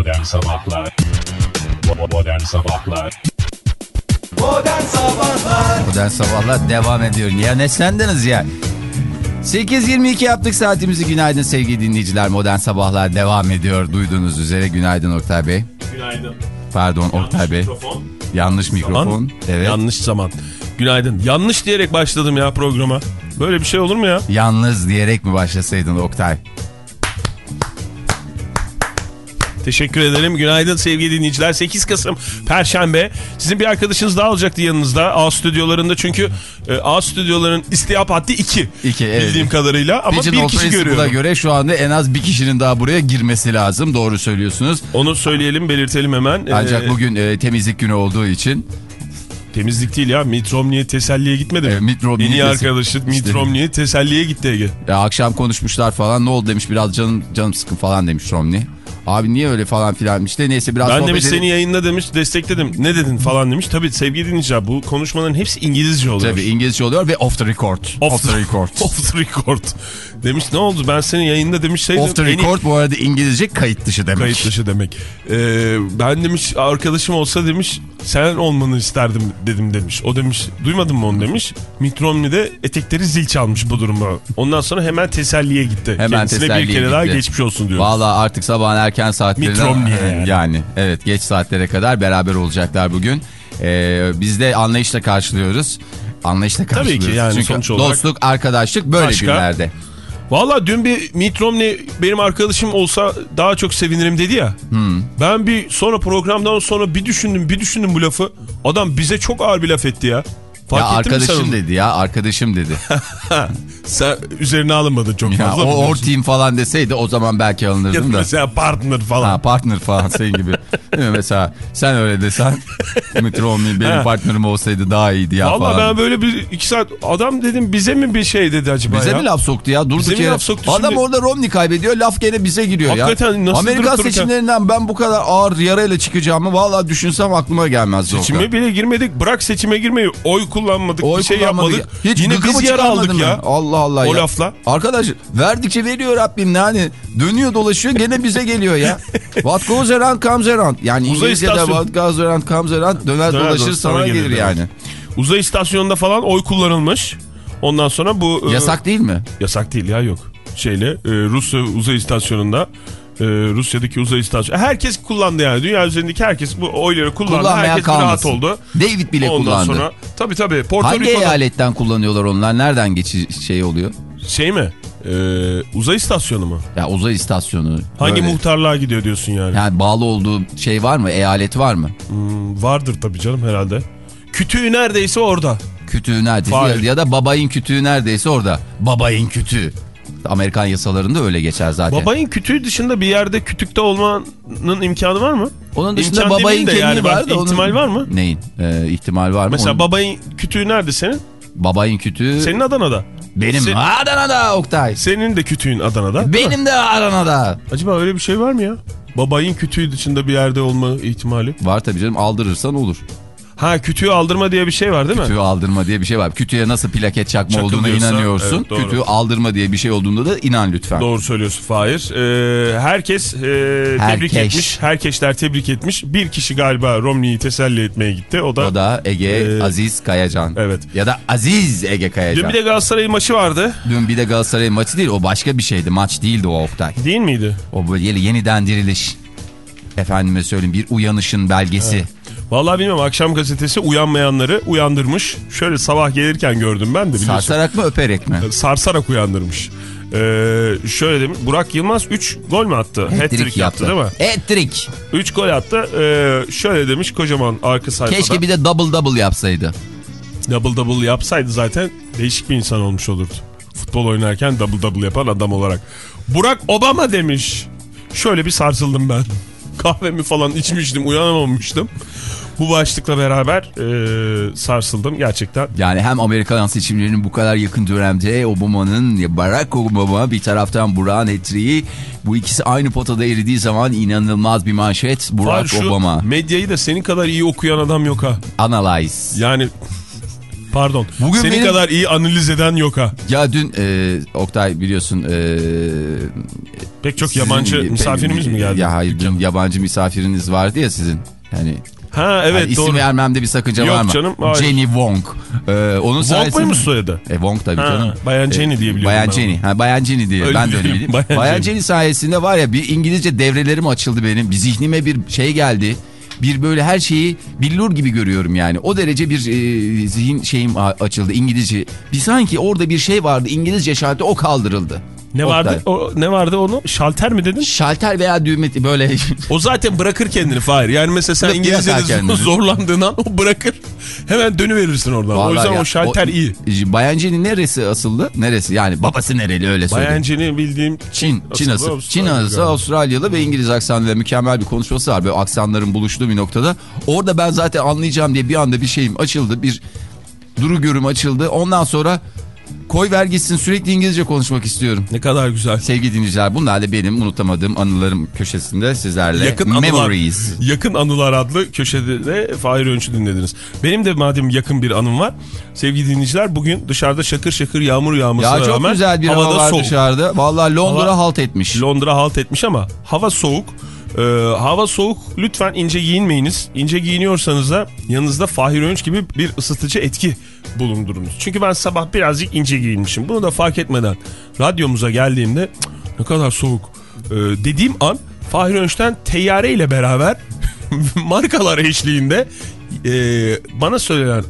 Modern Sabahlar Modern Sabahlar Modern Sabahlar Modern Sabahlar devam ediyor. Ya ne sendiniz ya? 8.22 yaptık saatimizi. Günaydın sevgili dinleyiciler. Modern Sabahlar devam ediyor. Duyduğunuz üzere günaydın Oktay Bey. Günaydın. Pardon Oktay Bey. Mikrofon. Yanlış mikrofon. Zaman. Evet. Yanlış zaman. Günaydın. Yanlış diyerek başladım ya programa. Böyle bir şey olur mu ya? Yalnız diyerek mi başlasaydın Oktay? Teşekkür ederim. Günaydın sevgili dinleyiciler. 8 Kasım Perşembe. Sizin bir arkadaşınız daha olacaktı yanınızda A stüdyolarında. Çünkü e, A stüdyoların istihap haddi 2. İki, evet. Bildiğim kadarıyla ama Pigeon bir kişi görüyorum. göre şu anda en az bir kişinin daha buraya girmesi lazım. Doğru söylüyorsunuz. Onu söyleyelim belirtelim hemen. Ancak Ee, bugün e, temizlik günü olduğu için Temizlik değil ya. Mitt Romney'e teselliye gitmedi mi? E, Mitt Romney en iyi arkadaşı Mitt İşte- Romney'e teselliye gitti Ege. Ya akşam konuşmuşlar falan ne oldu demiş biraz canım canım sıkın falan demiş Romney. Abi niye öyle falan filan işte neyse biraz Ben demiş edelim. seni yayında demiş destekledim. Ne dedin falan demiş. Tabii sevgili dinleyiciler bu konuşmaların hepsi İngilizce oluyor. Tabii İngilizce oluyor ve off the record. Off, the record. Off the record. Demiş ne oldu ben senin yayında demiş şeydim. off the en record bu arada İngilizce kayıt dışı demek. Kayıt dışı demek. Ee, ben demiş arkadaşım olsa demiş sen olmanı isterdim dedim demiş. O demiş duymadın mı onu demiş. Mitt etekleri zil çalmış bu duruma. Ondan sonra hemen teselliye gitti. Hemen Kendisine teselliye bir kere daha gitti. geçmiş olsun diyor. Valla artık sabahın erken saatlerinde. Mitt Romney'e yani. evet geç saatlere kadar beraber olacaklar bugün. Ee, biz de anlayışla karşılıyoruz. Anlayışla Tabii karşılıyoruz. ki yani Çünkü sonuç olarak- dostluk, arkadaşlık böyle Başka? günlerde. Valla dün bir Mitt Romney benim arkadaşım olsa daha çok sevinirim dedi ya. Hmm. Ben bir sonra programdan sonra bir düşündüm bir düşündüm bu lafı. Adam bize çok ağır bir laf etti ya. Fark ya arkadaşım dedi ya arkadaşım dedi. Sen üzerine alınmadın çok ya, fazla. o mı or diyorsun? team falan deseydi o zaman belki Ya da alınırdım mesela partner falan. Ha, partner falan senin gibi. Değil mi? Mesela sen öyle desen Mitt Romney benim partnerim olsaydı daha iyiydi ya Valla falan. ben böyle bir iki saat adam dedim bize mi bir şey dedi acaba Bize ya? mi laf soktu ya? Durduk Bize yere. laf soktu Adam şimdi? orada Romney kaybediyor. Laf gene bize giriyor ya. Hakikaten nasıl Amerikan seçimlerinden ben bu kadar ağır yarayla çıkacağımı vallahi düşünsem aklıma gelmezdi. o Seçime bile girmedik. Bırak seçime girmeyi. Oy kullanmadık. Oy bir şey kullanmadık yapmadık. ya. Hiç Yine biz yer çıkarmadın aldık ya. Allah Allah O ya. lafla. Arkadaş verdikçe veriyor Rabbim yani. Dönüyor dolaşıyor gene bize geliyor ya. What goes around comes around. Yani Uzay İngilizce'de istasyon- what goes around comes around döner, Döner dolaşır sana gelir gelir yani. Uzay istasyonunda falan oy kullanılmış. Ondan sonra bu... e, Yasak değil mi? Yasak değil ya yok. Şeyle e, Rusya uzay istasyonunda e, Rusya'daki uzay istasyonu. Herkes kullandı yani. Dünya üzerindeki herkes bu oyları kullandı. Kullanmayan herkes bir rahat kalmasın. oldu. David bile Ondan kullandı. sonra tabii tabii Porto Hangi Rico'da eyaletten kullanıyorlar onlar? Nereden geçiş şey oluyor? şey mi? E, uzay istasyonu mu? Ya uzay istasyonu. Hangi böyle. muhtarlığa gidiyor diyorsun yani? Yani bağlı olduğu şey var mı? Eyalet var mı? Hmm, vardır tabii canım herhalde. Kütüğü neredeyse orada. Kütüğü neredeyse Fahir. ya da babayın kütüğü neredeyse orada. Babayın kütüğü. Amerikan yasalarında öyle geçer zaten. Babayın kütüğü dışında bir yerde kütükte olmanın imkanı var mı? onun dışında İmkan babayın de yani var da. onun- ihtimal var mı? Neyin? Ee, ihtimal var mı? Mesela Onun- babayın kütüğü nerede senin? babayın kütüğü Senin Adana'da. benim Sen- Adana'da Oktay. Senin de kütüğün Adana'da. Benim de Adana'da. Acaba öyle bir şey var mı ya? Babayın kütüğü dışında bir yerde olma ihtimali. Var tabii canım aldırırsan olur. Ha kütüğü aldırma diye bir şey var değil mi? Kütüğü aldırma diye bir şey var. Kütüğe nasıl plaket çakma olduğuna inanıyorsun. evet, doğru. Kütüğü aldırma diye bir şey olduğunda da inan lütfen. Doğru söylüyorsun Fahir. Ee, herkes e, tebrik Herkes. etmiş. Herkesler tebrik etmiş. Bir kişi galiba Romney'i teselli etmeye gitti. O da, O da Ege Ee, Aziz Kayacan. evet. Ya da Aziz Ege Kayacan. Dün bir de Galatasaray maçı vardı. Dün bir de Galatasaray maçı değil o başka bir şeydi. Maç değildi o Oktay. Değil miydi? O böyle yeniden diriliş. Efendime söyleyeyim bir uyanışın belgesi. Vallahi bilmiyorum akşam gazetesi uyanmayanları uyandırmış. Şöyle sabah gelirken gördüm ben de biliyorsun. Sarsarak mı öperek mi? Sarsarak uyandırmış. Ee, şöyle demiş Burak Yılmaz 3 gol mü attı? Hat-trick yaptı değil mi? Hat-trick. 3 gol attı. Ee, şöyle demiş kocaman arka sayfada. Keşke bir de double double yapsaydı. double double yapsaydı zaten değişik bir insan olmuş olurdu. Futbol oynarken double double yapan adam olarak. Burak Obama demiş. Şöyle bir sarsıldım ben. Kahvemi falan içmiştim uyanamamıştım. Bu başlıkla beraber e, sarsıldım gerçekten. Yani hem Amerikan seçimlerinin bu kadar yakın dönemde Obama'nın Barack Obama bir taraftan Burak'ın etriği bu ikisi aynı potada eridiği zaman inanılmaz bir manşet Var şu Obama. medyayı da senin kadar iyi okuyan adam yok ha. Analyze. Yani Pardon. Bugün Senin benim- kadar iyi analiz eden yok ha. Ya dün e, Oktay biliyorsun e, Pek çok sizin- yabancı misafirimiz mi geldi? Ya hayır dün yabancı misafiriniz vardı ya sizin. Yani Ha evet hani isim doğru. vermemde bir sakınca Yok var mı? canım, hayır. Jenny Wong. E, onun Wong sayesinde... muymuş soyadı? E Wong tabii Ha, canım. Bayan Jenny diye biliyorum Bayan ben Jenny. Ha, Bayan Jenny diye. Öyle ben de öyle bileyim. Bayan Bayan, Jenny. Jenny sayesinde var ya bir İngilizce devrelerim açıldı benim. Bir zihnime bir şey geldi. Bir böyle her şeyi billur gibi görüyorum yani. O derece bir e, zihin şeyim açıldı İngilizce. Bir sanki orada bir şey vardı. İngilizce şalter o kaldırıldı. Ne Oktay. vardı? O, ne vardı onu? Şalter mi dedin? Şalter veya düğme böyle O zaten bırakır kendini Fahir. Yani mesela sen İngilizce'de zorlandığın an o bırakır. Hemen dönüverirsin oradan. o Vallahi yüzden ya, o şalter iyi. Bayan Jenny neresi asıldı? Neresi? Yani babası nereli öyle söyleyeyim. Bayan Jenny bildiğim Çin, Çin Asıllı asıl. Çin Avustralya asıl galiba. Avustralyalı ve İngiliz aksanıyla mükemmel bir konuşması var. Böyle aksanların buluştuğu bir noktada. Orada ben zaten anlayacağım diye bir anda bir şeyim açıldı. Bir duru görüm açıldı. Ondan sonra koy ver gitsin sürekli İngilizce konuşmak istiyorum. Ne kadar güzel. Sevgili dinleyiciler bunlar da benim unutamadığım anılarım köşesinde sizlerle. Yakın anılar, Memories. yakın anılar adlı köşede de Fahir Önç'ü dinlediniz. Benim de madem yakın bir anım var. Sevgili dinleyiciler bugün dışarıda şakır şakır yağmur yağmasına Ya çok rağmen güzel bir hava havada var soğuk. dışarıda. Vallahi Londra Hava- halt etmiş. Londra halt etmiş ama hava soğuk. Ee, hava soğuk lütfen ince giyinmeyiniz. İnce giyiniyorsanız da yanınızda Fahir Önç gibi bir ısıtıcı etki bulundurunuz. Çünkü ben sabah birazcık ince giyinmişim. Bunu da fark etmeden radyomuza geldiğimde "Cık, ne kadar soğuk ee, dediğim an Fahir Önç'ten teyyare ile beraber markalar eşliğinde e, bana söylenen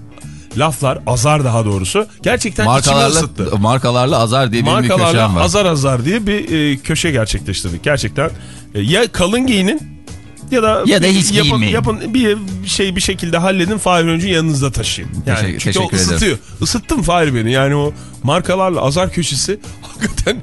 laflar azar daha doğrusu gerçekten içimi Markalarla, ısıttı markalarla azar diye benim bir köşem var. azar azar diye bir e, köşe gerçekleştirdik. Gerçekten e, ya kalın giyinin ya da Ya da hiç yapın, giyinmeyin. yapın bir şey bir şekilde halledin Fahir Öncü yanınızda taşıyın. Yani Teşekkür- çünkü o teşekkür ederim. ısıtıyor. Isıttın Fahir beni. Yani o markalarla azar köşesi hakikaten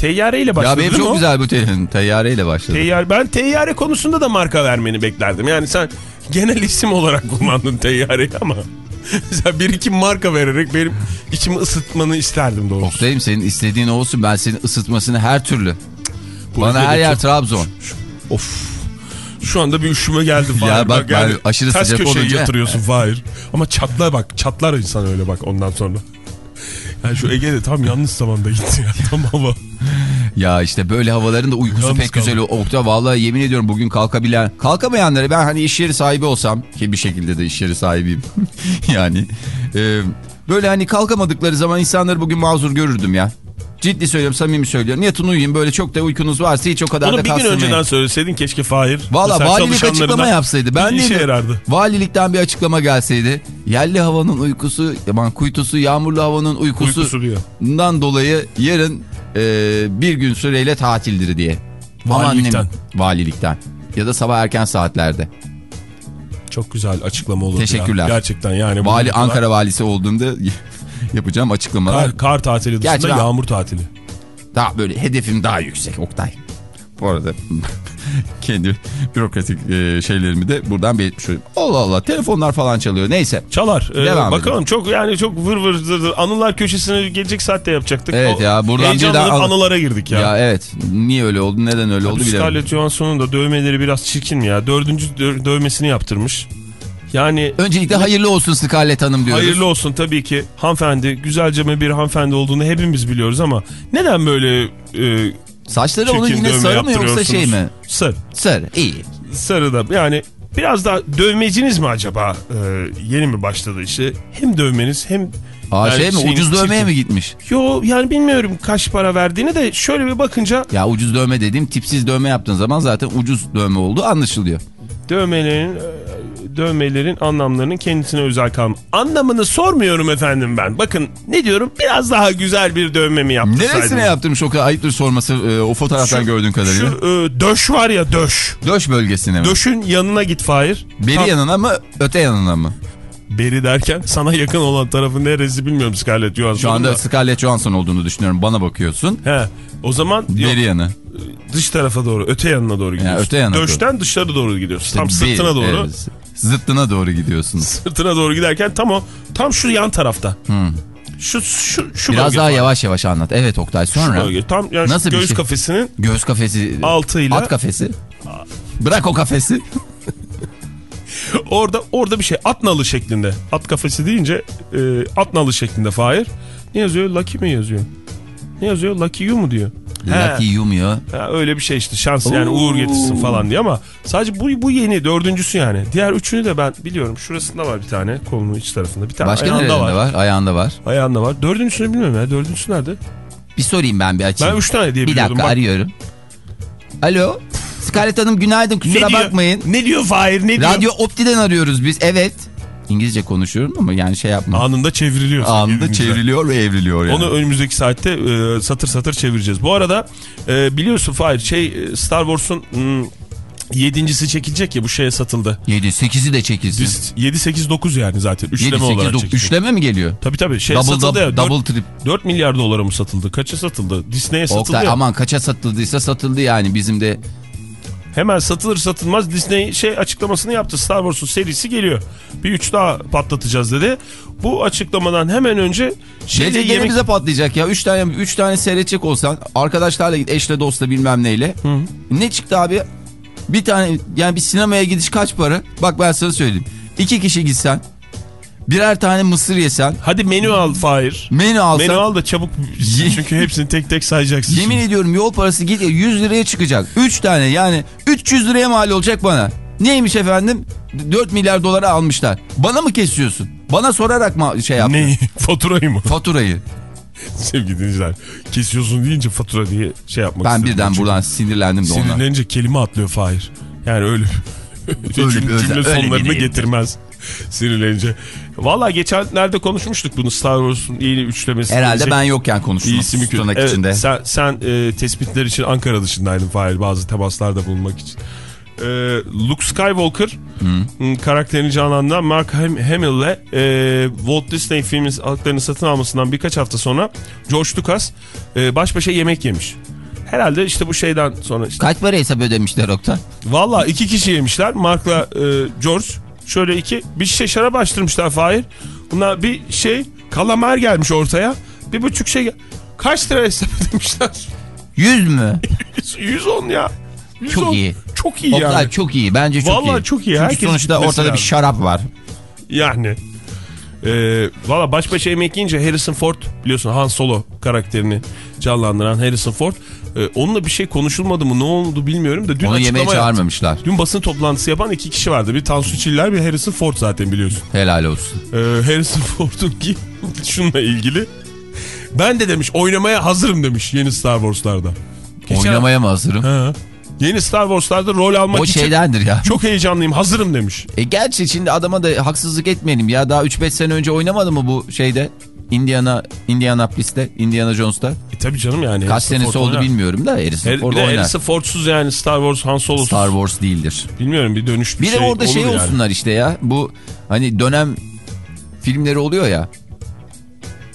teyyareyle başladı Ya benim çok o? güzel bu te- teyyareyle başladı. Teyyare, ben teyyare konusunda da marka vermeni beklerdim. Yani sen genel isim olarak kullandın teyyareyi ama sen bir iki marka vererek benim içimi ısıtmanı isterdim doğrusu. Oktay'ım senin istediğin olsun ben senin ısıtmasını her türlü. Bu Bana her yer çok- Trabzon. Of. Şu anda bir üşüme geldi Fahir. Ya bak ben aşırı ters sıcak olunca- yatırıyorsun Fahir. Ama çatla bak. Çatlar insan öyle bak ondan sonra. Yani şu Ege'de tam yanlış zamanda gitti ya. Tam hava. Ya işte böyle havaların da uykusu Yalnız pek güzel. Oktay vallahi yemin ediyorum bugün kalkabilen, kalkamayanları ben hani iş yeri sahibi olsam ki bir şekilde de iş yeri sahibiyim. yani e, böyle hani kalkamadıkları zaman insanları bugün mazur görürdüm ya. Ciddi söylüyorum, samimi söylüyorum. Yatın uyuyun böyle çok da uykunuz varsa hiç o kadar Onu da bir gün önceden söyleseydin keşke Fahir. Valla valilik açıklama yapsaydı. Ben işe de yarardı. valilikten bir açıklama gelseydi. Yerli havanın uykusu, aman kuytusu, yağmurlu havanın uykusu, Uykusu diyor. bundan dolayı yarın e, bir gün süreyle tatildir diye. Valilikten. annem- Valilikten. Ya da sabah erken saatlerde. Çok güzel açıklama olurdu Teşekkürler. Ya. Gerçekten yani. Vali bugün Ankara valisi olduğumda yapacağım açıklamalar. Kar, kar tatili dışında Gerçi yağmur tatili. Daha böyle hedefim daha yüksek Oktay. Bu arada kendi bürokratik e, şeylerimi de buradan belirtmiş olayım. Allah Allah telefonlar falan çalıyor neyse. Çalar. Ee, Devam bakalım çok yani çok vır vır zır zır. Anılar köşesini gelecek saatte yapacaktık. Evet O ya, buradan birden an- anılara girdik ya. Ya. evet niye öyle oldu neden öyle oldu bilemiyorum. Scarlett Johansson'un da dövmeleri biraz çirkin ya. Dördüncü dö- dövmesini yaptırmış. Yani Öncelikle hayırlı olsun Scarlett Hanım diyoruz. hayırlı olsun tabii ki hanımefendi, güzelce bir hanımefendi olduğunu hepimiz biliyoruz ama neden böyle e, Saçları onun yine sarı mı yoksa şey mi? Sarı. Sarı iyi. Sarı da yani biraz da dövmeciniz mi acaba e, yeni mi başladı işte hem dövmeniz hem Aa yani şey mi ucuz dövmeye mi gitmiş? Yo yani bilmiyorum kaç para verdiğini de şöyle bir bakınca Ya ucuz dövme dediğim tipsiz dövme yaptığın zaman zaten ucuz dövme olduğu anlaşılıyor. dövmelerin e, dövmelerin anlamlarının kendisine özel kalma. Anlamını sormuyorum efendim ben. Bakın ne diyorum biraz daha güzel bir dövme mi yaptırsaydım? Neresine yaptırmış o kadar ayıptır sorması e, o fotoğraftan gördüğün kadarıyla? Şu e, döş var ya döş. Döş bölgesine mi? Döşün yanına git Fahir. Beri Tam- yanına mı öte yanına mı? Beri derken sana yakın olan tarafı neresi bilmiyorum Scarlett Johansson. Şu anda Scarlett Johansson olduğunu düşünüyorum. Bana bakıyorsun. He. O zaman Beri yanı. dış tarafa doğru, öte yanına doğru gidiyorsun. öte yana Döşten dışarı doğru gidiyorsun. tam Bir- sırtına doğru. evet, zıttına doğru gidiyorsun. Sırtına doğru giderken tam o tam şu yan tarafta. Şu şu şu Biraz daha falan. yavaş yavaş anlat. Evet Oktay Şu sonra. bölge. Tam yani şu Nasıl göğüs şey? kafesinin Göğüs kafesi. Altıyla- At kafesi. Bırak o kafesi. Orada orada bir şey at nalı şeklinde. At kafesi deyince e, at nalı şeklinde Fahir. Ne yazıyor? Lucky mi yazıyor? Ne yazıyor? Lucky you mu diyor. Lucky you mu ya? Ha, öyle bir şey işte şans yani uğur getirsin falan diye ama sadece bu bu yeni dördüncüsü yani. Diğer üçünü de ben biliyorum. Şurasında var bir tane kolunun iç tarafında. Bir tane Başka ayağında var. var? Ayağında var. Ayağında var. Dördüncüsünü bilmiyorum ya. Dördüncüsü nerede? Bir sorayım ben bir açayım. Ben üç tane diye Bir dakika Bak. arıyorum. Alo. Scarlett Hanım günaydın kusura Ne diyor? bakmayın. Ne diyor Fahir ne diyor? Radyo Opti'den arıyoruz biz. Evet. İngilizce konuşuyorum ama yani şey yapma. Anında çevriliyor. Anında çevriliyor ve evriliyor yani. Onu önümüzdeki saatte e, satır satır çevireceğiz. Bu arada e, biliyorsun Fahir şey e, Star Wars'un hmm, yedincisi çekilecek ya bu şeye satıldı. 7, 8'i de çekilsin. 7, 8, 9 yani zaten. 7, Üçleme 8, olarak 9. çekilecek. Üçleme mi geliyor? Tabii tabii şey double, satıldı double, ya. 4, double trip. 4 milyar dolara mı satıldı? Kaça satıldı? Disney'e satıldı Oktay ya. aman kaça satıldıysa satıldı yani bizim de. Hemen satılır satılmaz Disney şey açıklamasını yaptı. Star Wars'un serisi geliyor. Bir üç daha patlatacağız dedi. Bu açıklamadan hemen önce şeyle Gece yemek... bize patlayacak ya. 3 tane 3 tane seyredecek olsan arkadaşlarla git eşle dostla bilmem neyle. Ne çıktı abi? Bir tane yani bir sinemaya gidiş kaç para? Bak ben sana söyleyeyim. İki kişi gitsen birer tane mısır yesen Hadi menü al Fahir. menü alsan Menü al da çabuk çünkü hepsini tek tek sayacaksın. yemin şimdi. ediyorum yol parası git 100 liraya çıkacak. 3 tane yani 300 liraya mal olacak bana. Neymiş efendim? 4 milyar dolara almışlar. Bana mı kesiyorsun? Bana sorarak mı şey yaptın? Neyi? Faturayı mı? Faturayı. Sevgili dinleyiciler. Kesiyorsun deyince fatura diye şey yapmak Ben istedim. birden Çünkü buradan sinirlendim de ondan. Sinirlenince kelime atlıyor Fahir. Yani öyle Öyle cümle, cümle öyle sonlarını bir- getirmez. Sinirlenince. Valla geçenlerde konuşmuştuk bunu Star Wars'un yeni üçlemesi. Herhalde gelecek. ben yokken konuştum. Tırnak Evet, içinde. sen, sen e, tespitler için Ankara dışındaydın Fahir bazı temaslarda bulunmak için. E, Luke Skywalker m, karakterini canlandıran Mark Ham Hamill'le e, Walt Disney filmin haklarını satın almasından birkaç hafta sonra George Lucas e, baş başa yemek yemiş. Herhalde işte bu şeyden sonra işte. Kaç para hesap ödemişler Oktay? Valla iki kişi yemişler Mark'la e, George. Şöyle iki bir şişe şarap açtırmışlar Fahir. Bunlar bir şey kalamar gelmiş ortaya. Bir buçuk şey Kaç lira hesap ödemişler? 100 mü? 110 ya. 110. Çok iyi. Çok iyi Oktay yani. çok iyi. Bence çok iyi. Vallahi çok iyi. Çünkü Herkes sonuçta ortada bir lazım. şarap var. Yani. Ee, Valla baş başa yemek yiyince Harrison Ford biliyorsun Han Solo karakterini canlandıran Harrison Ford. Ee, onunla bir şey konuşulmadı mı ne oldu bilmiyorum da dün Onu yemeğe açıklama yaptı. çağırmamışlar. Dün basın toplantısı yapan iki kişi vardı. Bir Tansu Çiller bir Harrison Ford zaten biliyorsun. Helal olsun. Ee, Harrison Ford'un ki şununla ilgili. Ben de demiş oynamaya hazırım demiş yeni Star Wars'larda. Geçen- Oynamaya mı hazırım? Ha. Yeni Star Wars'larda rol almak O için şeydendir ya. çok heyecanlıyım hazırım demiş. E gerçi şimdi adama da haksızlık etmeyelim ya. Daha 3-5 sene önce oynamadı mı bu şeyde? Indiana, Indianapolis'te, Indiana Jones'ta. E tabi canım yani. Kaç Harrison senesi Ford oldu oynar. bilmiyorum da Harrison Her, Ford de oynar. Harrison Ford'suz yani Star Wars Han Solo'suz. Star Wars değildir. Bilmiyorum bir dönüş bir, Bir de şey orada şey yani. olsunlar işte ya. Bu hani dönem filmleri oluyor ya.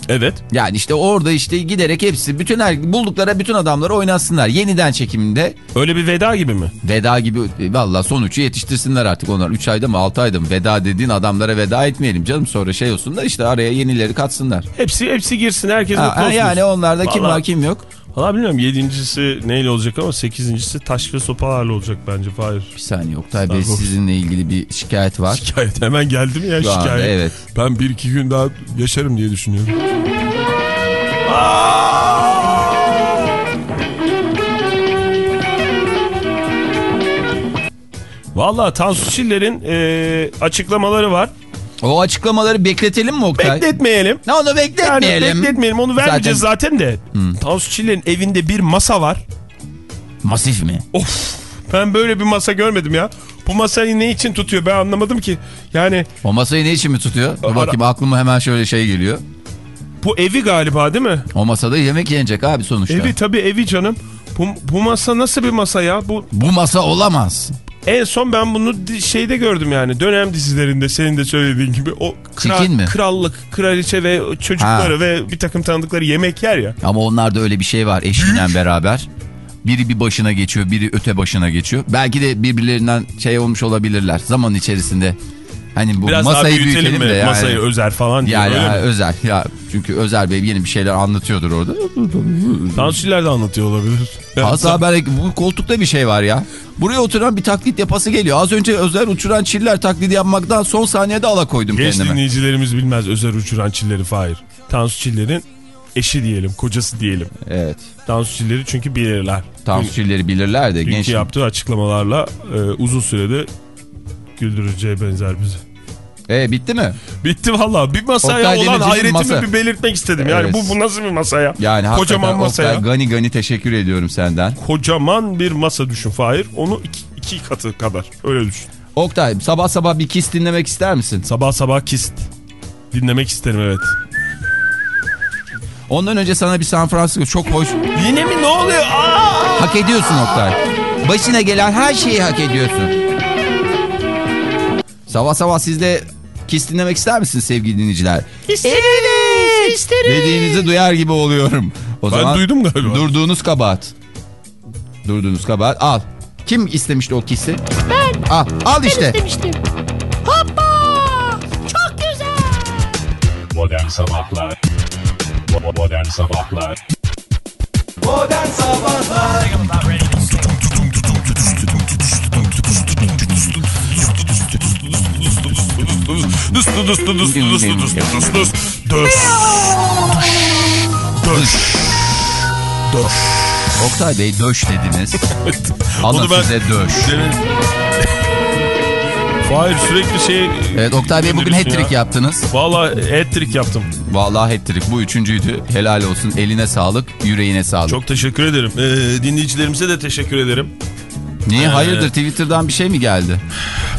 Evet. Yani işte orada işte giderek hepsi bütün her, buldukları bütün adamları oynatsınlar. Yeniden çekiminde Öyle bir veda gibi mi? veda gibi e, valla son üçü yetiştirsinler artık onlar. 3 ayda mı 6 ayda mı veda dediğin adamlara veda etmeyelim canım. Sonra şey olsun da işte araya yenileri katsınlar. Hepsi hepsi girsin herkes Ha, mutlu ha, olsun. yani onlarda kim Vallahi- var kim yok. Valla bilmiyorum yedincisi neyle olacak ama sekizincisi taş ve sopalarla olacak bence Fahir. Bir saniye Oktay Bey sizinle ilgili bir şikayet var. Şikayet hemen geldi mi ya Şu anda, şikayet? evet. Ben bir iki gün daha yaşarım diye düşünüyorum. Valla Tansu Çiller'in e, açıklamaları var. O açıklamaları bekletelim mi Oktay? Bekletmeyelim. Ne onu Yani bekletmeyelim. bekletmeyelim onu vermeyeceğiz zaten, de. Tansu Çiller'in evinde bir masa var. Masif mi? Of ben böyle bir masa görmedim ya. Bu masayı ne için tutuyor ben anlamadım ki. Yani O masayı ne için mi tutuyor? Dur bakayım aklıma hemen şöyle şey geliyor. bu evi galiba değil mi? O masada yemek yenecek abi sonuçta. Evi tabii evi canım. Bu, bu masa nasıl bir masa ya? Bu Bu masa olamaz. En son ben bunu şeyde gördüm yani dönem dizilerinde senin de söylediğin gibi o kral- mi? krallık, kraliçe ve çocukları Ha. ve bir takım tanıdıkları yemek yer ya. Ama onlarda öyle bir şey var eşiyle beraber. Biri bir başına geçiyor, biri öte başına geçiyor. Belki de birbirlerinden şey olmuş olabilirler zaman içerisinde. Hani bu Biraz masayı büyütelim, mi? de yani. Masayı özer falan diye. yani mi? özel ya çünkü Özer Bey yeni bir şeyler anlatıyordur orada. Tansu Çiller de anlatıyor olabilir. Yani Hatta ben bu koltukta bir şey var ya. Buraya oturan bir taklit yapası geliyor. Az önce özel uçuran çiller taklidi yapmaktan son saniyede alakoydum Genç kendime. dinleyicilerimiz bilmez özel uçuran çilleri Fahir. Tansu Çiller'in eşi diyelim, kocası diyelim. Evet. Tansu Çiller'i çünkü bilirler. Tansu çilleri bilirler de Dünkü genç. yaptığı açıklamalarla e, uzun sürede güldüreceğe benzer bizi. E bitti mi? Bitti valla. Bir masaya Oktay olan hayretimi masa. bir belirtmek istedim. Yani Evet. bu, bu nasıl bir masa ya? Yani Kocaman hakikaten masa ya. Oktay, gani gani teşekkür ediyorum senden. Kocaman bir masa düşün Fahir. Onu iki, iki katı kadar. Öyle düşün. Oktay sabah sabah bir kiss dinlemek ister misin? Sabah sabah kist. Dinlemek isterim evet. Ondan önce sana bir San Francisco çok hoş. Yine mi ne oluyor? Aa! Hak ediyorsun Oktay. Başına gelen her şeyi hak ediyorsun. Sabah sabah siz de kiss dinlemek ister misiniz sevgili dinleyiciler? İsteriz. isteriz. Dediğinizi duyar gibi oluyorum. O Ben zaman duydum galiba. Durduğunuz kabahat. Durduğunuz kabahat. Al. Kim istemişti o kissi? Ben. Al, al işte. Modern Sabahlar Modern Sabahlar Modern Sabahlar Oktay Bey döş dediniz. Alın Onu ben- size döş. Fahir sürekli şey... Evet Oktay Bey bugün hat-trick ya. yaptınız. Valla hat-trick yaptım. Vallahi hat-trick bu üçüncüydü. Helal olsun. Eline sağlık, yüreğine sağlık. Çok teşekkür ederim. Ee, dinleyicilerimize de teşekkür ederim. Niye? Ee, Hayırdır Twitter'dan bir şey mi geldi?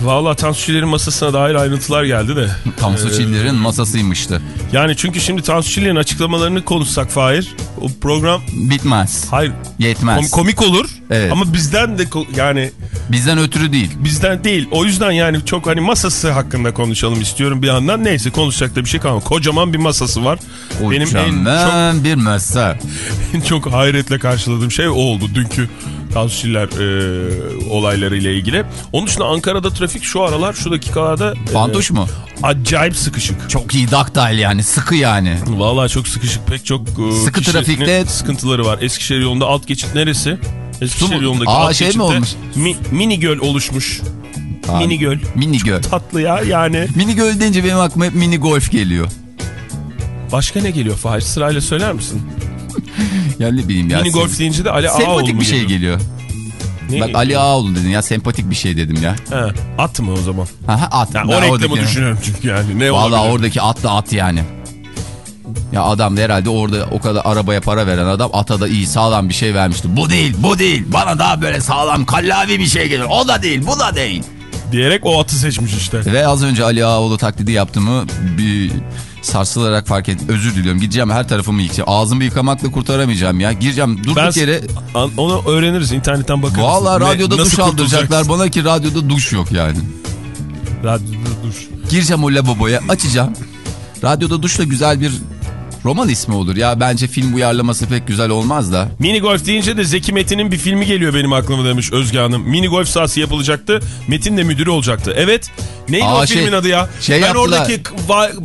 Valla Tansu Çiller'in masasına dair ayrıntılar geldi de. Tansu Çiller'in masasıymıştı. Yani çünkü şimdi Tansu Çiller'in açıklamalarını konuşsak Fahir. O program Bitmez. hayır Yetmez. kom- komik olur. Evet. Ama bizden de yani Bizden ötürü değil. bizden değil. O yüzden yani çok hani masası hakkında konuşalım istiyorum bir yandan. Neyse konuşacak da bir şey kalmadı. Kocaman bir masası var. Benim en çok, bir masa. en çok hayretle karşıladığım şey o oldu. Dünkü Tansu Çiller e, olaylarıyla ilgili. Onun dışında Ankara'da trafik şu aralar şu dakikalarda e, Fantoş mu? acayip sıkışık. Çok iyi daktil yani. Sıkı yani. Vallahi çok sıkışık pek çok e, Sıkı trafikte- sıkıntıları var. Eskişehir yolunda alt geçit neresi? Eskişehir yolundaki Aa, alt şey mi geçitte olmuş? mi- mini göl oluşmuş. Abi, Mini göl. Mini göl. Tatlı ya yani. Mini göl deyince benim aklıma hep mini golf geliyor. Başka ne geliyor Fahir? Sırayla söyler misin? Yani ne bileyim ya. mini golf deyince de Ali Ağaoğlu Sempatik bir şey geliyor? geliyor. Ne? Bak Ali Ağaoğlu dedin ya sempatik bir şey dedim ya. He, at mı o zaman? Ha, ha, at. Yani Ben o reklamı oradaki- düşünüyorum çünkü yani. Ne Vallahi olabilir? oradaki at da at yani. Ya adam da herhalde orada o kadar arabaya para veren adam ata da iyi sağlam bir şey vermişti. Bu değil bu değil bana daha böyle sağlam kallavi bir şey gelir. O da değil bu da değil. Diyerek o atı seçmiş işte. Ve az önce Ali Ağaoğlu taklidi yaptığımı bir sarsılarak fark et. Özür diliyorum gideceğim her tarafımı yıkayacağım. Ağzımı yıkamakla kurtaramayacağım ya. Gireceğim durduk Ben yere. Onu öğreniriz internetten bakarız. Vallahi Ne- radyoda nasıl duş aldıracaklar bana ki radyoda duş yok yani. Radyoda duş. Gireceğim o lavaboya açacağım. Radyoda duşla güzel bir roman ismi olur. Ya bence film uyarlaması pek güzel olmaz da. Mini golf deyince de Zeki Metin'in bir filmi geliyor benim aklıma demiş Özge Hanım. Mini golf sahası yapılacaktı. Metin de müdürü olacaktı. Evet. Neydi Aa, o şey- filmin adı ya? şey ben yaptılar. oradaki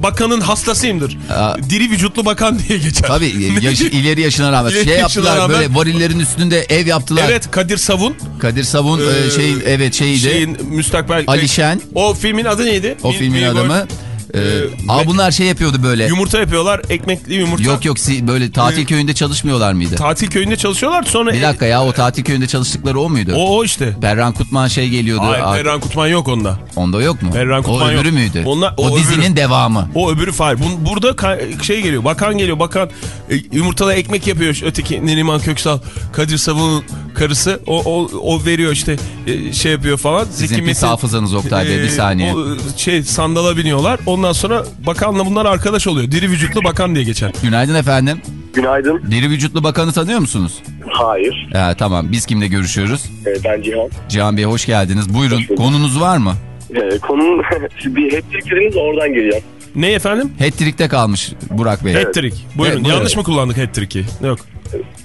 bakanın hastasıyımdır. Aa. Diri vücutlu bakan diye geçer. Tabii yaş, ileri yaşına rağmen İleri şey yaptılar rağmen- böyle varillerin üstünde ev yaptılar. Evet Kadir Savun. Kadir Savun e, Ee, şey evet şeydi. Şeyin müstakbel. Ali Şen. O filmin adı neydi? o Mini- filmin Mini golf. adamı. E, Ee, aa ve- bunlar şey yapıyordu böyle. Yumurta yapıyorlar. Ekmekli yumurta. Yok yok böyle tatil Ee, köyünde çalışmıyorlar mıydı? Tatil köyünde çalışıyorlar sonra... Bir dakika ya o tatil köyünde çalıştıkları o muydu? O, o işte. Berran Kutman şey geliyordu. Hayır Aa, Berran Kutman yok onda. Onda yok mu? Berran Kutman o öbürü yok. müydü? Onlar- o, o dizinin öbürü. devamı. O öbürü fire. Bun- burada şey geliyor. Bakan geliyor. Bakan e, yumurtalı ekmek yapıyor. Öteki Neriman Köksal. Kadir Savun'un karısı. O, o, o veriyor işte e, şey yapıyor falan. Sizin pis hafızanız Oktay Bey bir e, saniye. O, şey sandala biniyorlar. Ondan sonra bakanla bunlar arkadaş oluyor. Diri vücutlu bakan diye geçer. Günaydın efendim. Günaydın. Deri vücutlu bakanı tanıyor musunuz? Hayır. Ee, tamam biz kimle görüşüyoruz? Ee, ben Cihan. Cihan Bey hoş geldiniz. Buyurun Hoş konunuz var mı? Ee, konunun bir hep dediniz oradan geleceğim. Ne efendim? Hat-trick'te kalmış Burak Bey. Hat-trick. Buyurun. Evet, buyurun. Yanlış mı kullandık hat-trick'i? Yok.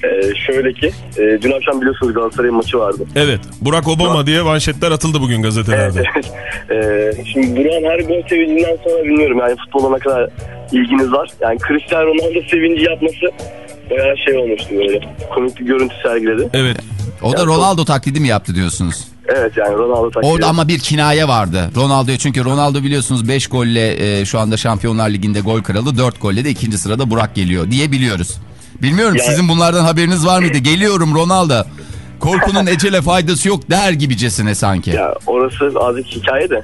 Ee, şöyle ki e, dün akşam biliyorsunuz Galatasaray'ın maçı vardı. Evet. Burak Obama diye manşetler atıldı bugün gazetelerde. Ee, şimdi Burak'ın her gol sevincinden sonra bilmiyorum yani futbola ne kadar ilginiz var. Yani Cristiano Ronaldo sevinci yapması bayağı şey olmuştu böyle. Komik bir görüntü sergiledi. Evet. O da Ya, Ronaldo taklidi mi yaptı diyorsunuz? Evet yani Ronaldo taktiği. Orada ama bir kinaye vardı. Ronaldo'ya çünkü Ronaldo biliyorsunuz 5 golle e, şu anda Şampiyonlar Ligi'nde gol kralı. 4 golle de ikinci sırada Burak geliyor diye biliyoruz. Bilmiyorum Yani- sizin bunlardan haberiniz var mıydı? Geliyorum Ronaldo. Korkunun ecele faydası yok der gibicesine sanki. Ya orası azıcık hikaye de.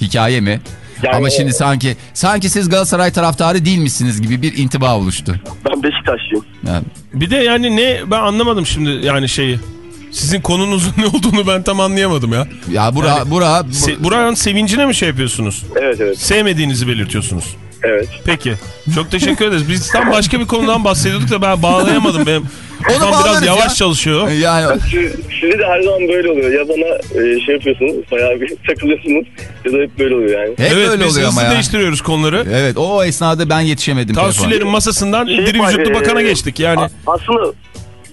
Hikaye mi? Yani Ama şimdi sanki sanki siz Galatasaray taraftarı değilmişsiniz gibi bir intiba oluştu. Ben Beşiktaşlıyım. Yani, Bir de yani ne ben anlamadım şimdi yani şeyi. Sizin konunuzun ne olduğunu ben tam anlayamadım ya. ya bura Yani- bura Se Burak'ın sevincine mi şey yapıyorsunuz? Evet evet. Sevmediğinizi belirtiyorsunuz. Evet. Peki. Çok teşekkür ederiz. Biz tam başka bir konudan bahsediyorduk da ben bağlayamadım. Benim bağlarız biraz yavaş ya. çalışıyor. yani Siz, sizi de her zaman böyle oluyor. Ya bana e, şey yapıyorsunuz, bayağı bir takılıyorsunuz ya da hep böyle oluyor yani. hep evet öyle biz oluyor ama ya. değiştiriyoruz konuları. Evet o esnada ben yetişemedim. Tavsiye'lerin masasından Şey diri vücutlu e, bakana geçtik yani. aslında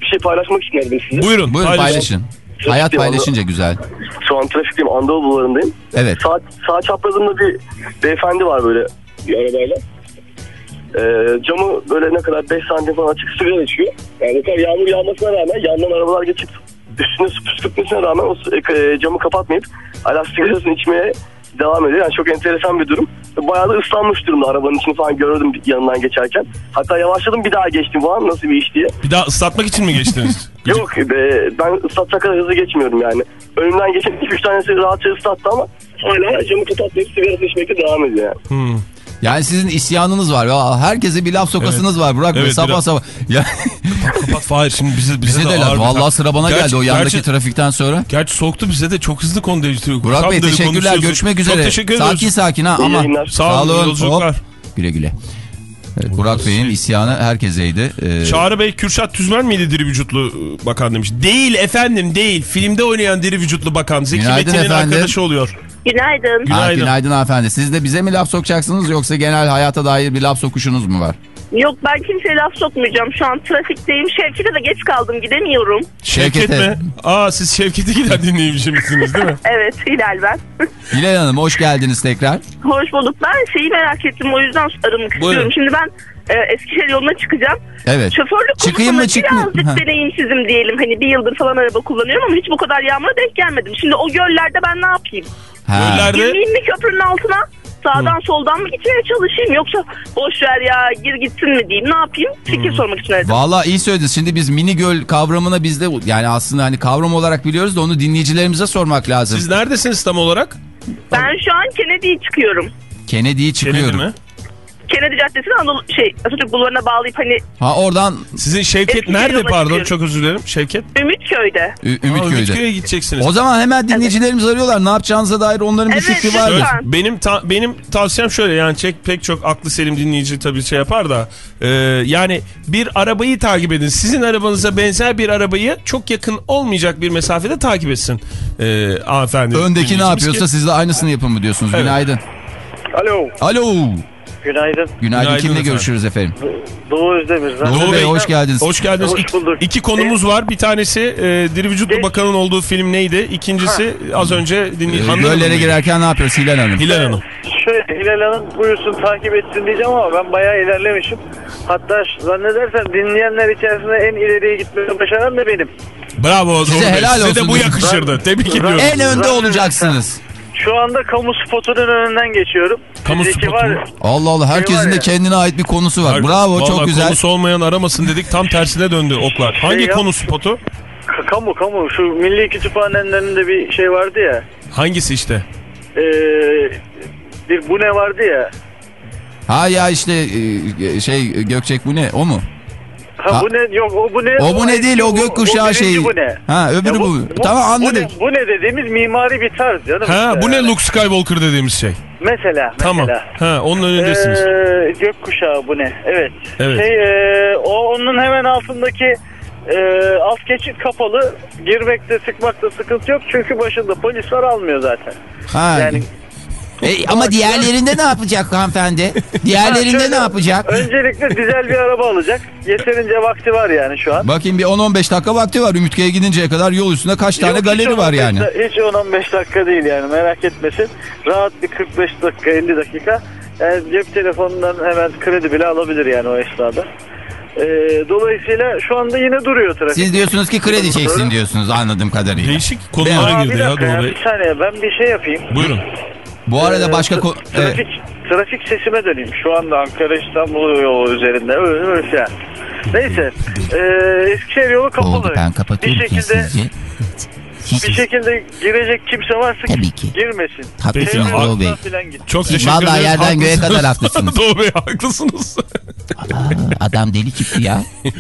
bir şey paylaşmak için aradım sizi. Buyurun. Buyurun paylaşın. paylaşın. Hayat paylaşınca güzel. Şu an trafikteyim, Anadolu bulvarındayım. Evet. Sağ, sağ çaprazımda bir beyefendi var böyle bir arabayla. Ee, camı böyle ne kadar 5 santim falan açık sigara içiyor. Yani ne kadar yağmur yağmasına rağmen yandan arabalar geçip üstüne su püskürtmesine rağmen o su- e, camı kapatmayıp hala sigarasını içmeye devam ediyor. Yani çok enteresan bir durum. Bayağı da ıslanmış durumda arabanın içini falan gördüm yanından geçerken. Hatta yavaşladım bir daha geçtim falan nasıl bir iş diye. Bir daha ıslatmak için mi geçtiniz? Yok be, ben ıslatacak kadar hızlı geçmiyorum yani. Önümden geçen 2-3 tanesi rahatça ıslattı ama hala camı kapatmayıp sigarasını içmekte devam ediyor yani. Hmm. Yani sizin isyanınız var. Herkese bir laf sokasınız var. Burak Bey Evet, sabah biraz. sabah. Ya, Kapat Fahir şimdi bize, bize, bize de ağır laf. Vallahi sıra bana Gerçi- geldi o yandaki gerçi- trafikten sonra. Gerçi soğuktu bize de çok hızlı konu değiştiriyor. Burak Tam Bey teşekkürler. Görüşmek üzere. Çok teşekkür Sakin ediyoruz. sakin ha İyi ama. Sağ olun, yolculuklar. Hop. Güle güle. Evet, Burak Bey'in isyanı herkeseydi. Ee, Çağrı Bey Kürşat Tüzmen miydi diri vücutlu bakan demiş. Değil efendim değil. Filmde oynayan diri vücutlu bakan. Zeki Günaydın Metin'in efendim. arkadaşı oluyor. Günaydın. ha, Günaydın. günaydın hanımefendi. Siz de bize mi laf sokacaksınız yoksa genel hayata dair bir laf sokuşunuz mu var? Yok ben kimseye laf sokmayacağım. Şu an trafikteyim. Şevket'e de geç kaldım gidemiyorum. Şevket Şevket'e. mi? Aa siz Şevket'e giden dinleyicimisiniz değil mi? Evet Hilal ben. Hilal Hanım hoş geldiniz tekrar. Hoş bulduk. Ben şeyi merak ettim o yüzden aramak istiyorum. Buyurun. Şimdi ben e, Eskişehir yoluna çıkacağım. Evet. Şoförlük Çıkayım mı, çıkmayayım? birazcık Ha. deneyimsizim diyelim. Hani bir yıldır falan araba kullanıyorum ama hiç bu kadar yağmura denk gelmedim. Şimdi o göllerde ben ne yapayım? Ha. Göllerde Girmeyeyim mi köprünün altına? Sağdan soldan mı gitmeye çalışayım yoksa boş ver ya gir gitsin mi diyeyim ne yapayım? Fikir sormak için aradım. Vallahi iyi söylediniz. Şimdi biz mini göl kavramına bizde yani aslında hani kavram olarak biliyoruz da onu dinleyicilerimize sormak lazım. siz neredesiniz tam olarak? Ben şu an Kennedy'yi çıkıyorum. Kennedy'yi çıkıyorum. Kennedy mi? Kennedy Caddesi'ni Anadolu şey Atatürk Bulvarı'na bağlayıp hani Ha oradan Sizin Şevket Eskişehir nerede pardon? çıkıyorum. Çok özür dilerim. Şevket? Ümitköy'de. Ü- Aa, Ümitköy'de. Ümitköy'e gideceksiniz. O zaman hemen dinleyicilerimiz arıyorlar. Ne yapacağınıza dair onların bir Evet, fikri var. mı? Ben- Benim ta- benim tavsiyem şöyle yani çek, pek çok aklı selim dinleyici tabii şey yapar da e, yani bir arabayı takip edin. Sizin arabanıza benzer bir arabayı çok yakın olmayacak bir mesafede takip etsin e, hanımefendi. Öndeki ne yapıyorsa ki- siz de aynısını yapın mı diyorsunuz? Evet. Günaydın. Alo, Alo. Günaydın. Günaydın. Günaydın Kimle efendim. görüşürüz efendim? Doğu Özdemir. Ben Doğu, Doğu Bey, Bey, hoş geldiniz. Hoş geldiniz. Hoş İki, bulduk. iki konumuz var. Bir tanesi e, Diri Vücutlu Geç. Bakan'ın olduğu film neydi? İkincisi az önce dinley Ee, Hanım Göllere girerken ne yapıyoruz Hilal Hanım? Hilal Hanım. Şöyle Hilal Hanım buyursun takip etsin diyeceğim ama ben bayağı ilerlemişim. Hatta zannedersem dinleyenler içerisinde en ileriye gitmeyi başaran da benim. Bravo Size Bey. helal Size olsun. de bu yakışırdı. Tebrik ediyorum. En önde olacaksınız. Şu anda kamu spotunun önünden geçiyorum. Kamu Bizdeki spotu var, mu? Allah Allah herkesin var de kendine ait bir konusu var. Bravo çok güzel. konusu olmayan aramasın dedik tam tersine döndü oklar. Hangi ya- konu spotu? Ka- kamu kamu şu milli kütüphanenin önünde bir şey vardı ya. Hangisi işte? Ee, bir bu ne vardı ya. Ha ya işte e, şey Gökçek bu ne? O mu? Ha, Ha. bu ne yok o bu ne? O bu ne değil o gökkuşağı birinci şeyi. Bu ne? Ha öbürü Ya bu. Tamam anladık. Bu ne, bu ne dediğimiz mimari bir tarz canım. Ha işte bu ne. Luke Skywalker dediğimiz şey. Mesela. Tamam. Mesela. Ha onun önündesiniz. Ee, gökkuşağı bu ne? Evet. Evet. Şey, e, o onun hemen altındaki e, alt geçit kapalı. Girmekte sıkmakta sıkıntı yok. Çünkü başında polis var almıyor zaten. Ha. Yani E, ama diğerlerinde ne yapacak hanımefendi? Diğerlerinde şöyle, ne yapacak? Öncelikle dizel bir araba alacak. Yeterince vakti var yani şu an. Bakayım bir 10-15 dakika vakti var. Ümitköy'e gidinceye kadar yol üstünde kaç tane Yok, galeri var 15 yani. Hiç 10-15 dakika değil yani merak etmesin. Rahat bir 45 dakika 50 dakika. Yani cep telefonundan hemen kredi bile alabilir yani o esnada. Ee, dolayısıyla şu anda yine duruyor trafik. Siz diyorsunuz ki kredi çeksin diyorsunuz anladığım kadarıyla. Değişik konulara Aa, girdi ya Bey. bir saniye ben bir şey yapayım. Buyurun. Bu arada Ee, başka... Evet. trafik, trafik sesime döneyim. Şu anda Ankara İstanbul yolu üzerinde. Öyle, öyle şey. Neyse. Ee, Eskişehir yolu kapalı. Oldu ben kapatıyorum Bir ki şekilde, sizce. Siz, bir şekilde girecek kimse varsa Tabii ki. girmesin. Haklısınız Evin Doğu Bey. Çok teşekkür vallahi ederim. yerden göğe Haklısınız. kadar haklısınız. Doğu Bey haklısınız. Aa, adam deli çıktı ya.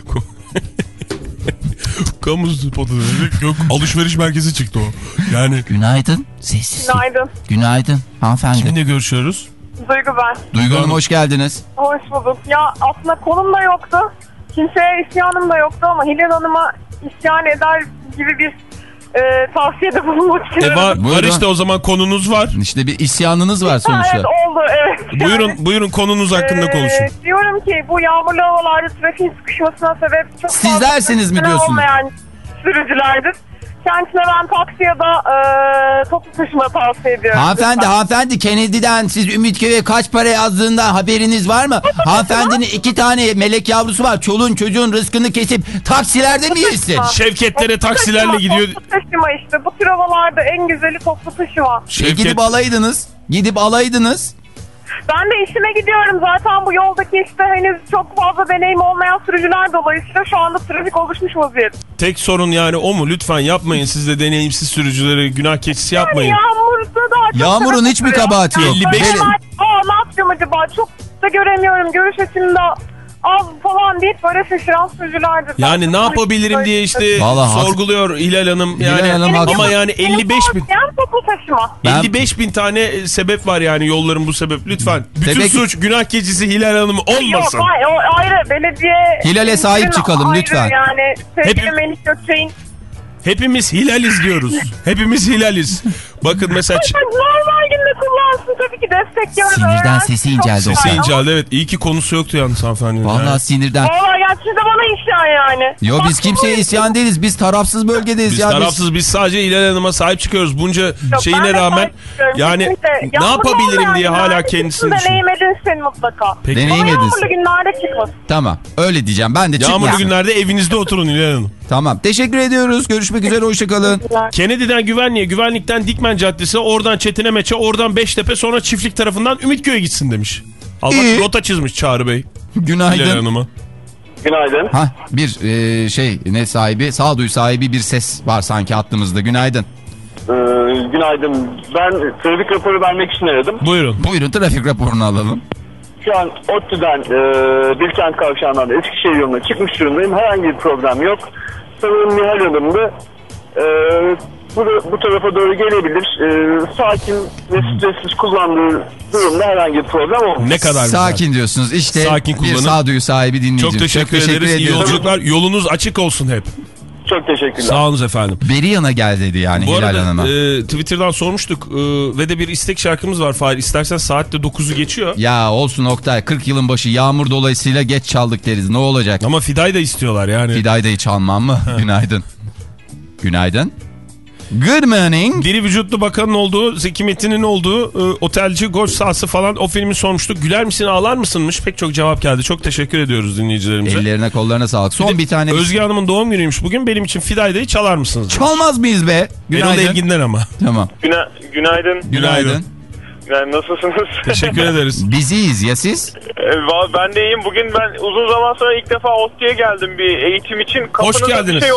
Kamu spotu dedi. Gök alışveriş merkezi çıktı o. Yani Günaydın. Sessiz. Günaydın. Günaydın hanımefendi. kiminle görüşüyoruz? Duygu ben. Duygu Hanım hoş geldiniz. Hoş bulduk. Ya aslında konum da yoktu. Kimseye isyanım da yoktu ama Hilal Hanım'a isyan eder gibi bir e, tavsiyede bulunmak E istiyorum. var, var Buyurun. işte o zaman konunuz var. İşte bir isyanınız var Ha, sonuçta. evet oldu evet. Buyurun buyurun konunuz hakkında e, konuşun. diyorum ki bu yağmurlu havalarda trafiğin sıkışmasına sebep çok Siz fazla dersiniz mi diyorsunuz? olmayan sürücülerdir. Kendisine ben taksi ya da e, toplu taşıma tavsiye ediyorum. Hanımefendi Lütfen. hanımefendi Kennedy'den siz Ümitköy'e kaç para yazdığından haberiniz var mı? Hanımefendinin iki tane melek yavrusu var. Çoluğun çocuğun rızkını kesip taksilerde mi yesin? Şevketlere Toplu taksilerle taşıma, gidiyor. Toplu taşıma işte. Bu tür havalarda en güzeli toplu taşıma. E Şevket gidip alaydınız. Gidip alaydınız. Ben de işime gidiyorum. Zaten bu yoldaki işte henüz çok fazla deneyim olmayan sürücüler dolayısıyla şu anda trafik oluşmuş vaziyette. tek sorun yani o mu? Lütfen yapmayın siz de deneyimsiz sürücülere günah keçisi yapmayın. Yağmurda da çok Yağmurun hiçbir kabahati yok. Yani 55 böyle- Aa ne yapacağım acaba? Çok da göremiyorum. Görüş açımda az falan deyip böyle şaşıran sürücülerdir. Yani ne yapabilirim diye işte Vallahi hak- sorguluyor Hilal Hanım. Hilal Yani Hanım haklı. ama yani Benim 55 bin tavsiyem toplu taşıma. Ben- 55 bin tane sebep var yani yolların bu sebep. Lütfen. Bütün Demek suç günah keçisi Hilal Hanım olmasın. Yok hayır, o ayrı belediye. Hilal'e sahip çıkalım ayrı lütfen. Yani sevgili Hep- Melih Gökçe'nin Hepimiz Hilaliz diyoruz. Hepimiz Hilaliz. Bakın mesela ç- normal günde ki destekliyorum. Sinirden sesi inceldi sesi ama- inceldi evet. İyi ki konusu yoktu yalnız hanımefendinin. Vallahi Yani. sinirden. Valla ya siz de bana isyan yani. Yo biz kimseye isyan değiliz. Biz tarafsız bölgedeyiz Biz ya. Biz- tarafsız biz sadece Hilal Hanım'a sahip çıkıyoruz. Bunca Yok, şeyine rağmen yani Kesinlikle. ne Yağmurlu yapabilirim diye hala günlerde kendisini düşünüyor. Deneyim edinsin mutlaka. Peki. Deneyim edilsin. yağmurlu günlerde çıkmasın. Tamam öyle diyeceğim. Ben de Yağmurlu çıkmasın. günlerde evinizde oturun Hilal Hanım. Tamam teşekkür ediyoruz. Görüşmek üzere hoşçakalın. Kennedy'den güvenliğe, güvenlikten Dikmen Caddesi, oradan Çetine Meçe, oradan Beştepe, sonra Çiftlik tarafından Ümitköy'e gitsin demiş. Al bak İyi. rota çizmiş Çağrı Bey. Günaydın. Hanım'a. Günaydın. Ha bir e, şey ne sahibi sağduyu sahibi bir ses var sanki hattımızda. Günaydın. Ee, günaydın. Ben trafik raporu vermek için aradım. Buyurun. Buyurun trafik raporunu alalım. Şu an ODTÜ'den e, Bilkent Kavşağı'ndan da Eskişehir yoluna çıkmış durumdayım. Herhangi bir problem yok. Sanırım Nihal Hanım da e, bu, bu tarafa doğru gelebilir. E, sakin ve stressiz kullandığı durumda herhangi bir problem olmaz. Ne kadar güzel. Sakin diyorsunuz. İşte Sakin bir kullanın. sağduyu sahibi dinleyicim. Çok teşekkür, ederiz. İyi yolculuklar. Yolunuz açık olsun hep. Çok teşekkürler. Sağ olun efendim. Beri yana gel dedi yani Bu Hilal arada Hanım'a. e, Twitter'dan sormuştuk e, ve de bir istek şarkımız var Fahir. İstersen saatte 9'u geçiyor. Ya olsun Oktay 40 yılın başı yağmur dolayısıyla geç çaldık deriz. Ne olacak? Ama Fiday da istiyorlar yani. Fidayda'yı çalmam mı? Günaydın. Günaydın. Good morning. Diri vücutlu bakanın olduğu, Zeki Metin'in olduğu e, otelci, golf sahası falan o filmi sormuştuk. Güler misin ağlar mısınmış? Pek çok cevap geldi. Çok teşekkür ediyoruz dinleyicilerimize. Ellerine kollarına sağlık. Son bir tane Özge Hanım'ın doğum günüymüş bugün. Benim için Fidayda'yı çalar mısınız? çalmaz mıyız be? Günaydın. ilginden ama. Tamam. Güna günaydın. Günaydın. Yani nasılsınız? Teşekkür ederiz. Biziyiz ya siz? Ee, ben de iyiyim. Bugün ben uzun zaman sonra ilk defa ODTÜ'ye geldim bir eğitim için. Kapınıza geldiniz. Bir şey,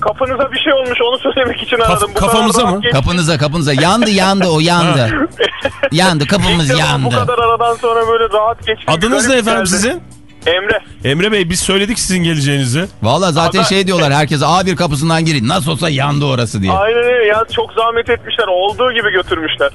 kapınıza bir şey olmuş onu söylemek için Kaf- aradım. Bu kafamıza mı? geç- Kapınıza kapınıza. Yandı yandı o yandı. yandı kapımız İlk defa Bu yandı. kadar aradan sonra böyle rahat geçti. Adınız ne efendim geldi. sizin? Emre. Emre Bey biz söyledik sizin geleceğinizi. Valla zaten Ama- şey diyorlar herkese A1 kapısından girin. Nasıl olsa yandı orası diye. Aynen öyle ya çok zahmet etmişler. Olduğu gibi götürmüşler.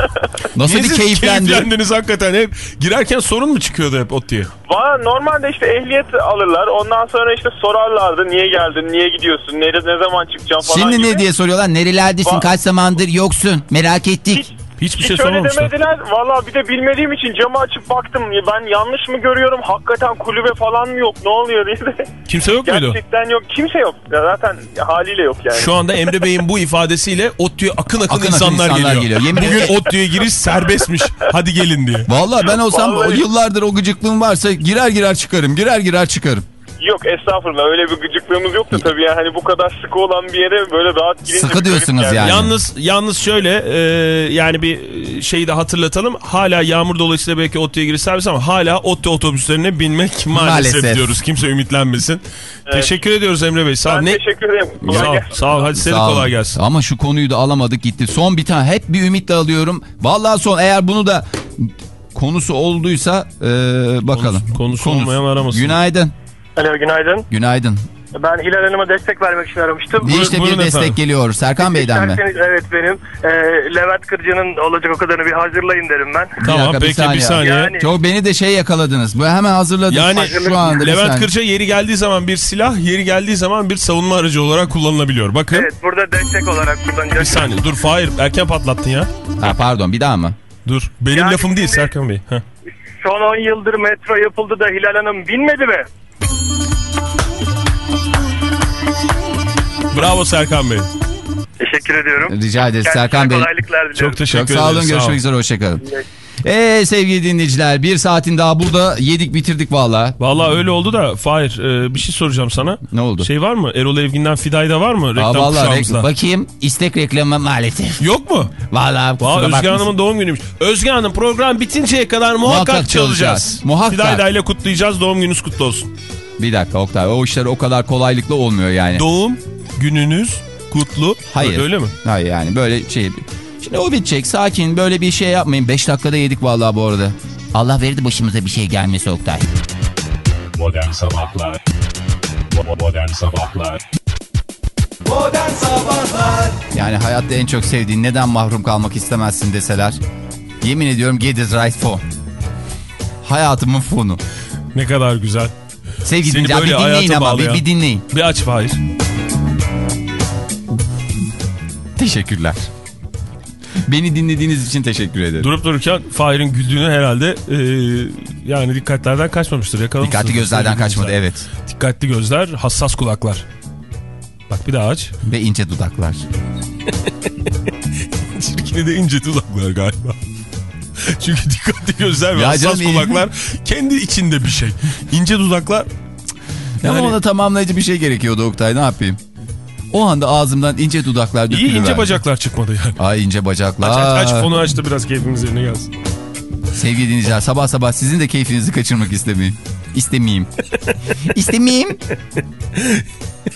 Nasıl Niye bir keyiflendi. keyiflendiniz hakikaten? Hep girerken sorun mu çıkıyordu hep ot diye? Valla normalde işte ehliyet alırlar. Ondan sonra işte sorarlardı. Niye geldin, niye gidiyorsun, ne, ne zaman çıkacaksın falan Şimdi gibi. ne diye soruyorlar? Nerelerdesin? Va- Kaç zamandır yoksun? Merak ettik. Hiçbir Hiç şey öyle sormamışlar. demediler. Valla bir de bilmediğim için camı açıp baktım. Ben yanlış mı görüyorum? Hakikaten kulübe falan mı yok? Ne oluyor diye de. Kimse yok muydu? Gerçekten yok. Kimse yok. Ya zaten haliyle yok yani. Şu anda Emre Bey'in bu ifadesiyle ODTÜ'ye akın akın, Akın akın insanlar, insanlar geliyor. geliyor. Yemin Bugün. ODTÜ'ye giriş serbestmiş. Hadi gelin diye. Valla ben olsam Vallahi- yıllardır o gıcıklığım varsa girer girer çıkarım. Girer girer çıkarım. Yok estağfurullah öyle bir gıcıklığımız yok da tabii yani hani bu kadar sıkı olan bir yere böyle rahat girince... Sıkı diyorsunuz geldi. yani. Yalnız yalnız şöyle e, yani bir şeyi de hatırlatalım. Hala yağmur dolayısıyla belki ODTÜ'ye giriş servis ama hala ODTÜ otobüslerine binmek maalesef, Maalesef. diyoruz. Kimse ümitlenmesin. Teşekkür ediyoruz Emre Bey. Sağ ol. Ben Ne? teşekkür ederim. Kolay Sağ gelsin. sağ ol. Hadi olun. kolay gelsin. Ama şu konuyu da alamadık gitti. Son bir tane hep bir ümitle alıyorum. Vallahi son eğer bunu da konusu olduysa e, bakalım. Konusu- konusu olmayan aramasın. Günaydın. Alo günaydın. Günaydın. Ben Hilal Hanım'a destek vermek için aramıştım. Bir işte buyurun bir destek efendim. geliyor. Serkan Bey'den mi? Evet benim. Ee, Levent Kırcı'nın olacak o kadarını bir hazırlayın derim ben. Tamam dakika, bir peki bir saniye. saniye. Yani- Çok beni de şey yakaladınız. Bu hemen hazırladım. Yani şu anda bir Levent. Kırca yeri geldiği zaman bir silah, yeri geldiği zaman bir savunma aracı olarak kullanılabiliyor. Bakın. Evet burada destek olarak Bir kullanacağız. saniye dur Fahir erken patlattın ya. Ha, pardon bir daha mı? Dur benim Yani lafım değil Serkan Bey. Heh. Son 10 yıldır metro yapıldı da Hilal Hanım binmedi mi? Bravo Serkan Bey. Teşekkür ediyorum. Rica ederiz Kendisine Serkan Bey. kolaylıklar diliyorum. Çok teşekkür Çok sağ olun görüşmek üzere hoşçakalın. Ee sevgili dinleyiciler bir saatin daha burada yedik bitirdik valla. Valla öyle oldu da Fahir e, bir şey soracağım sana. Ne oldu? Şey var mı? Erol Evgin'den Fidayda var mı? Reklam Aa, vallahi bakayım istek reklamı maalesef. Yok mu? Valla Valla Özge. Hanım'ın doğum günüymüş. Özge Hanım program bitinceye kadar muhakkak, Muhakkak çalacağız. çalacağız. Muhakkak. Fidayda ile kutlayacağız. Doğum gününüz kutlu olsun. Bir dakika Oktay o işler o kadar kolaylıkla olmuyor yani. Doğum gününüz kutlu. Hayır. Öyle mi? Hayır yani böyle şey. Şimdi o bitecek sakin böyle bir şey yapmayın. 5 dakikada yedik vallahi bu arada. Allah verdi başımıza bir şey gelmesi Oktay. Modern Sabahlar Modern Sabahlar Modern Sabahlar Yani hayatta en çok sevdiğin neden mahrum kalmak istemezsin deseler. Yemin ediyorum get is right phone. Hayatımın fonu. Ne kadar güzel. Sevgili Seni dinleyiciler bir dinleyin ama bir, bir dinleyin. Bir aç Fahir. Teşekkürler. Beni dinlediğiniz için teşekkür ederim. Durup dururken Fahir'in güldüğünü herhalde e, yani dikkatlerden kaçmamıştır. Yakalamışsınız. Dikkatli gözlerden kaçmadı dinleyiciler. evet. Dikkatli gözler, hassas kulaklar. Bak bir daha aç. Ve ince dudaklar. Çirkini de ince dudaklar galiba. Çünkü dikkatli gözler ve hassas canım, kulaklar kendi içinde bir şey. İnce dudaklar Ama Yani- ona tamamlayıcı bir şey gerekiyordu Oktay ne yapayım? O anda ağzımdan ince dudaklar iyi dökülüverdi. ince bacaklar çıkmadı yani. Ay ince bacaklar. Aç, aç, aç fonu aç da biraz keyfimiz yerine gelsin. Sevgili dinleyiciler sabah sabah sizin de keyfinizi kaçırmak istemeyeyim. İstemeyeyim. İstemeyeyim.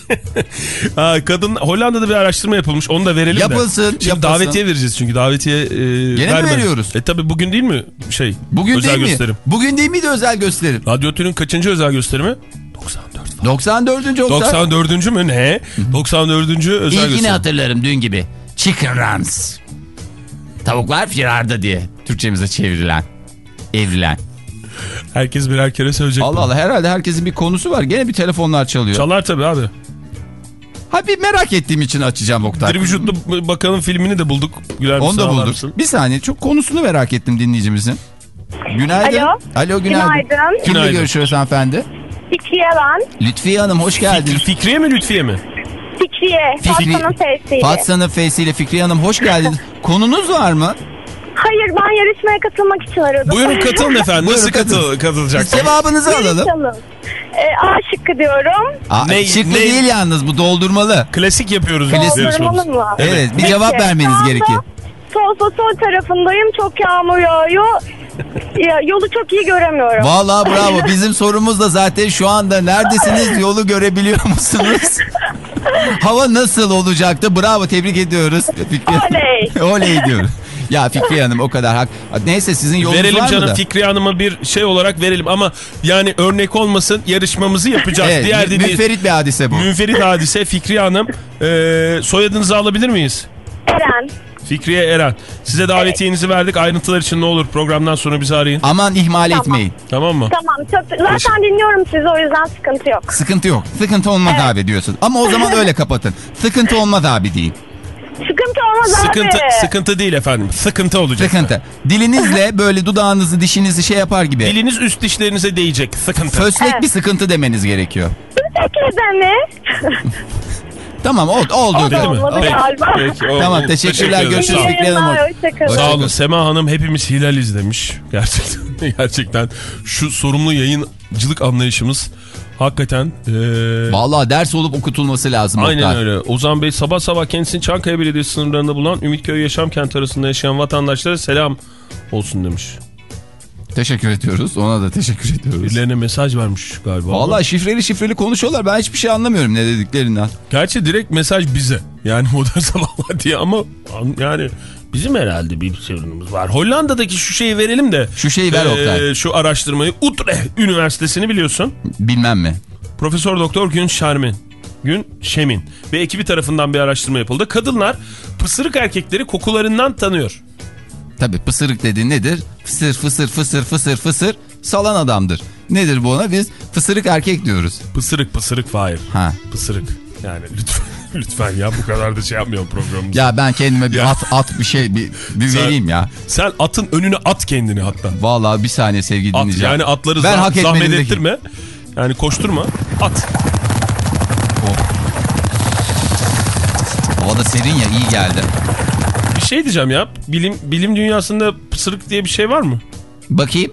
Ha, kadın Hollanda'da bir araştırma yapılmış onu da verelim de. Yapılsın, Şimdi yapılsın. davetiye vereceğiz çünkü davetiye e, mi verme. veriyoruz? E tabi bugün değil mi şey Bugün özel değil mi? gösterim. Bugün değil miydi özel gösterim? Radyo Tünün kaçıncı özel gösterimi? 94 falan. 94. Oktay. 94. mü ne? 94. özel İlkini gösterim. hatırlarım dün gibi. Chicken runs. Tavuklar firarda diye Türkçemize çevrilen. Evrilen. Herkes birer kere söyleyecek. Allah bunu. Allah herhalde herkesin bir konusu var. Gene bir telefonlar çalıyor. Çalar tabi abi. Ha bir merak ettiğim için açacağım Oktay. Tribüşutlu Bakan'ın filmini de bulduk. Güler Onu da bulduk. mısın? Bir saniye çok konusunu merak ettim dinleyicimizin. Günaydın. Alo. Alo günaydın. Günaydın. Kimle Günaydın. görüşüyoruz hanımefendi? Fikriye ben. Lütfiye Hanım hoş geldiniz. Fikriye mi Lütfiye mi? Fikriye. Fikri- Fatma'nın sesiyle. Fatsa'nın F'siyle Fikriye Hanım hoş geldiniz. Konunuz var mı? Hayır ben yarışmaya katılmak için aradım. Buyurun katılın efendim. Buyurun, Nasıl katıl, katılacaksınız? Cevabınızı alalım. Yarışalım. Ee, A şıkkı diyorum. Aa, Ne- şıklı ne- değil yalnız bu doldurmalı. Klasik yapıyoruz biz Doldurmalı mı? Evet, bir Peki, cevap vermeniz gerekiyor. Sol sol tarafındayım. Çok yağmur yağıyor. Ya, yolu çok iyi göremiyorum. Vallahi bravo. Bizim sorumuz da zaten şu anda neredesiniz yolu görebiliyor musunuz? Hava nasıl olacaktı? Bravo tebrik ediyoruz. Oley. Oley diyoruz. Ya Fikriye Hanım o kadar hak. Neyse sizin yolunuz Verelim var mı canım da? Fikriye Hanım'a bir şey olarak verelim ama yani örnek olmasın yarışmamızı yapacağız. Evet, Diğer dediğiniz müferit bir hadise bu. Münferit hadise Fikriye Hanım. Ee, soyadınızı alabilir miyiz? Eren. Fikriye Eren. Size davetiyenizi verdik. Ayrıntılar için ne olur programdan sonra bizi arayın. Aman ihmal Tamam. etmeyin. Tamam mı? Tamam. Çok, zaten dinliyorum sizi o yüzden sıkıntı yok. Sıkıntı yok. Sıkıntı olmaz abi diyorsun. Ama o zaman öyle kapatın. Sıkıntı olmaz abi deyin. Sıkıntı olmaz Sıkıntı, abi. sıkıntı değil efendim. Sıkıntı olacak. Sıkıntı. Dilinizle böyle dudağınızı dişinizi şey yapar gibi. Diliniz üst dişlerinize değecek. Sıkıntı. Föslek Evet. bir sıkıntı demeniz gerekiyor. Teşekkür mi? Tamam oldu. oldu. O da olmadı Peki, galiba. peki, o- Tamam, teşekkürler, teşekkür görüşürüz. Sağ olun. Fikriye Hanım. Sağ olun Sema Hanım hepimiz hilal izlemiş. Gerçekten gerçekten şu sorumlu yayıncılık anlayışımız Hakikaten. ee, Vallahi ders olup okutulması lazım. Aynen Oktay. öyle. Ozan Bey sabah sabah kendisini Çankaya Belediyesi sınırlarında bulunan Ümitköy Yaşam Kent arasında yaşayan vatandaşlara selam olsun demiş. Teşekkür ediyoruz. Ona da teşekkür ediyoruz. Birilerine mesaj vermiş galiba. Vallahi şifreli şifreli konuşuyorlar. Ben hiçbir şey anlamıyorum ne dediklerinden. Gerçi direkt mesaj bize. Yani modern sabahlar diye ama an- yani bizim herhalde bir sorunumuz var. Hollanda'daki şu şeyi verelim de. Şu şeyi ver Oktay. Şu araştırmayı. Utrecht Üniversitesi'ni biliyorsun. Bilmem mi? Profesör Doktor Gün Şermin. Gün Şemin ve ekibi tarafından bir araştırma yapıldı. Kadınlar pısırık erkekleri kokularından tanıyor. Tabii pısırık dediğin nedir? Fısır fısır fısır fısır fısır salan adamdır. Nedir bu ona? Biz fısırık erkek diyoruz. Pısırık pısırık Fahir. Ha. Pısırık. Yani lütfen, lütfen ya bu kadar da şey yapmayalım programımızda. Ya ben kendime bir Ya. at at bir şey bir, bir Sen- vereyim ya. Sen atın önüne at kendini hatta. Vallahi bir saniye sevgili At, dinleyiciler. yani atları ben zah- hak zahmet ettirme. Yani koşturma. At. Hava da serin ya iyi geldi. Bir şey diyeceğim ya. Bilim bilim dünyasında pısırık diye bir şey var mı? Bakayım.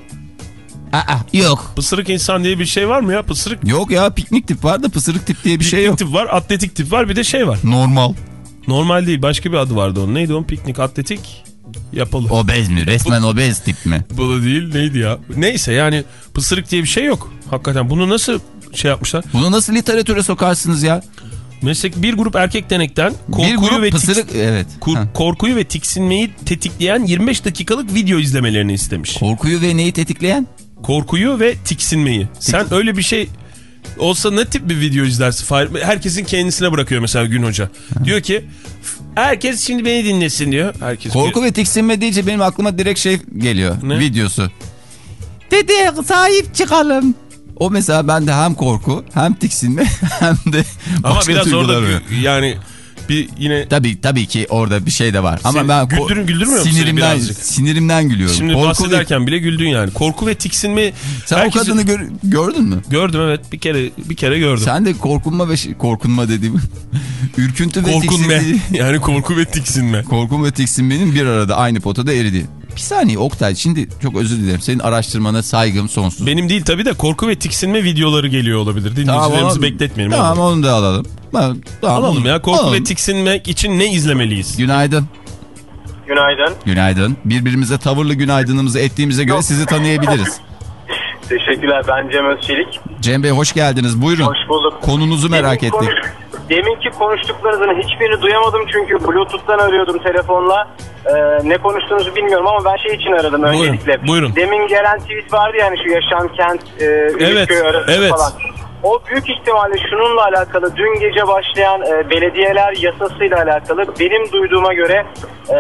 Aa, yok. Pısırık insan diye bir şey var mı ya? Pısırık Yok ya piknik tip var da pısırık tip diye bir şey yok. tip var, atletik tip var bir de şey var. Normal. Normal değil başka bir adı vardı onun. Neydi onun? Piknik, atletik, yapalı. Obez mi? Resmen obez tip mi? Bu da değil neydi ya? Neyse yani pısırık diye bir şey yok. Hakikaten bunu nasıl şey yapmışlar? Bunu nasıl literatüre sokarsınız ya? Meslek bir grup erkek denekten korkuyu grup ve pısırık tiks- evet. kur- korkuyu ve tiksinmeyi tetikleyen 25 dakikalık video izlemelerini istemiş. Korkuyu ve neyi tetikleyen? Korkuyu ve tiksinmeyi. Sen öyle bir şey olsa ne tip bir video izlersin? Herkesin kendisine bırakıyor mesela Gün Hoca. Diyor ki herkes şimdi beni dinlesin diyor. Herkes Korku ve tiksinme deyince benim aklıma direkt şey geliyor. Ne? Videosu. Dede sahip çıkalım. O mesela bende hem korku hem tiksinme hem de Ama biraz orada yani bir yine Tabii tabii ki orada bir şey de var. Ama Seni ben güldürün- güldürmüyor sinirimden birazcık? sinirimden gülüyorum. şimdi Korku ve- bahsederken bile güldün yani. Korku ve tiksinme Sen herkesin- o kadını gör- gördün mü? gördüm evet bir kere bir kere gördüm. Sen de korkunma ve korkunma dediğim ürküntü ve tiksinme. yani korku ve tiksinme. Korkum ve tiksinmenin bir arada aynı potada eridi. Bir saniye Oktay şimdi çok özür dilerim. Senin araştırmana saygım sonsuz. Benim değil tabii de korku ve tiksinme videoları geliyor olabilir. Dinleyicilerimizi onu- bekletmeyelim. Tamam onu da alalım. Tamam, alalım ya korku alalım. ve tiksinmek için ne izlemeliyiz? Günaydın. Günaydın. Günaydın. Birbirimize tavırlı günaydınımızı ettiğimize göre sizi tanıyabiliriz. Teşekkürler. Ben Cem Özçelik. Cem Bey hoş geldiniz. Buyurun. Hoş bulduk. Konunuzu merak Demin ettik. konuş- Deminki konuştuklarınızın hiçbirini duyamadım çünkü Bluetooth'tan arıyordum telefonla. Ee, ne konuştuğunuzu bilmiyorum ama ben şey için aradım Buyurun, öncelikle. buyurun. Demin gelen tweet vardı yani şu yaşam kent e, Evet, Ümitköy arası evet. falan. O büyük ihtimalle şununla alakalı dün gece başlayan e, belediyeler yasasıyla alakalı benim duyduğuma göre e,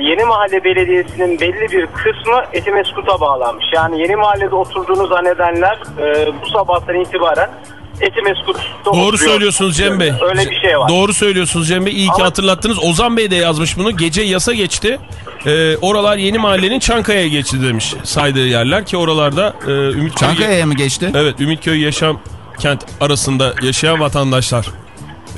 Yeni Mahalle Belediyesi'nin belli bir kısmı Etimeskut'a bağlanmış. Yani Yeni Mahalle'de oturduğunu zannedenler e, bu sabahtan itibaren Etimeskut'ta Doğru söylüyorsunuz Cem Bey. Öyle bir şey var. Doğru söylüyorsunuz Cem Bey. İyi ki Ama- hatırlattınız. Ozan Bey de yazmış bunu. Gece yasa geçti. Ee, oralar yeni mahallenin Çankaya'ya geçti demiş. Saydığı yerler ki oralarda e, Ümitköy... Çankaya'ya mı geçti? Evet Ümitköy yaşam kent arasında yaşayan vatandaşlar.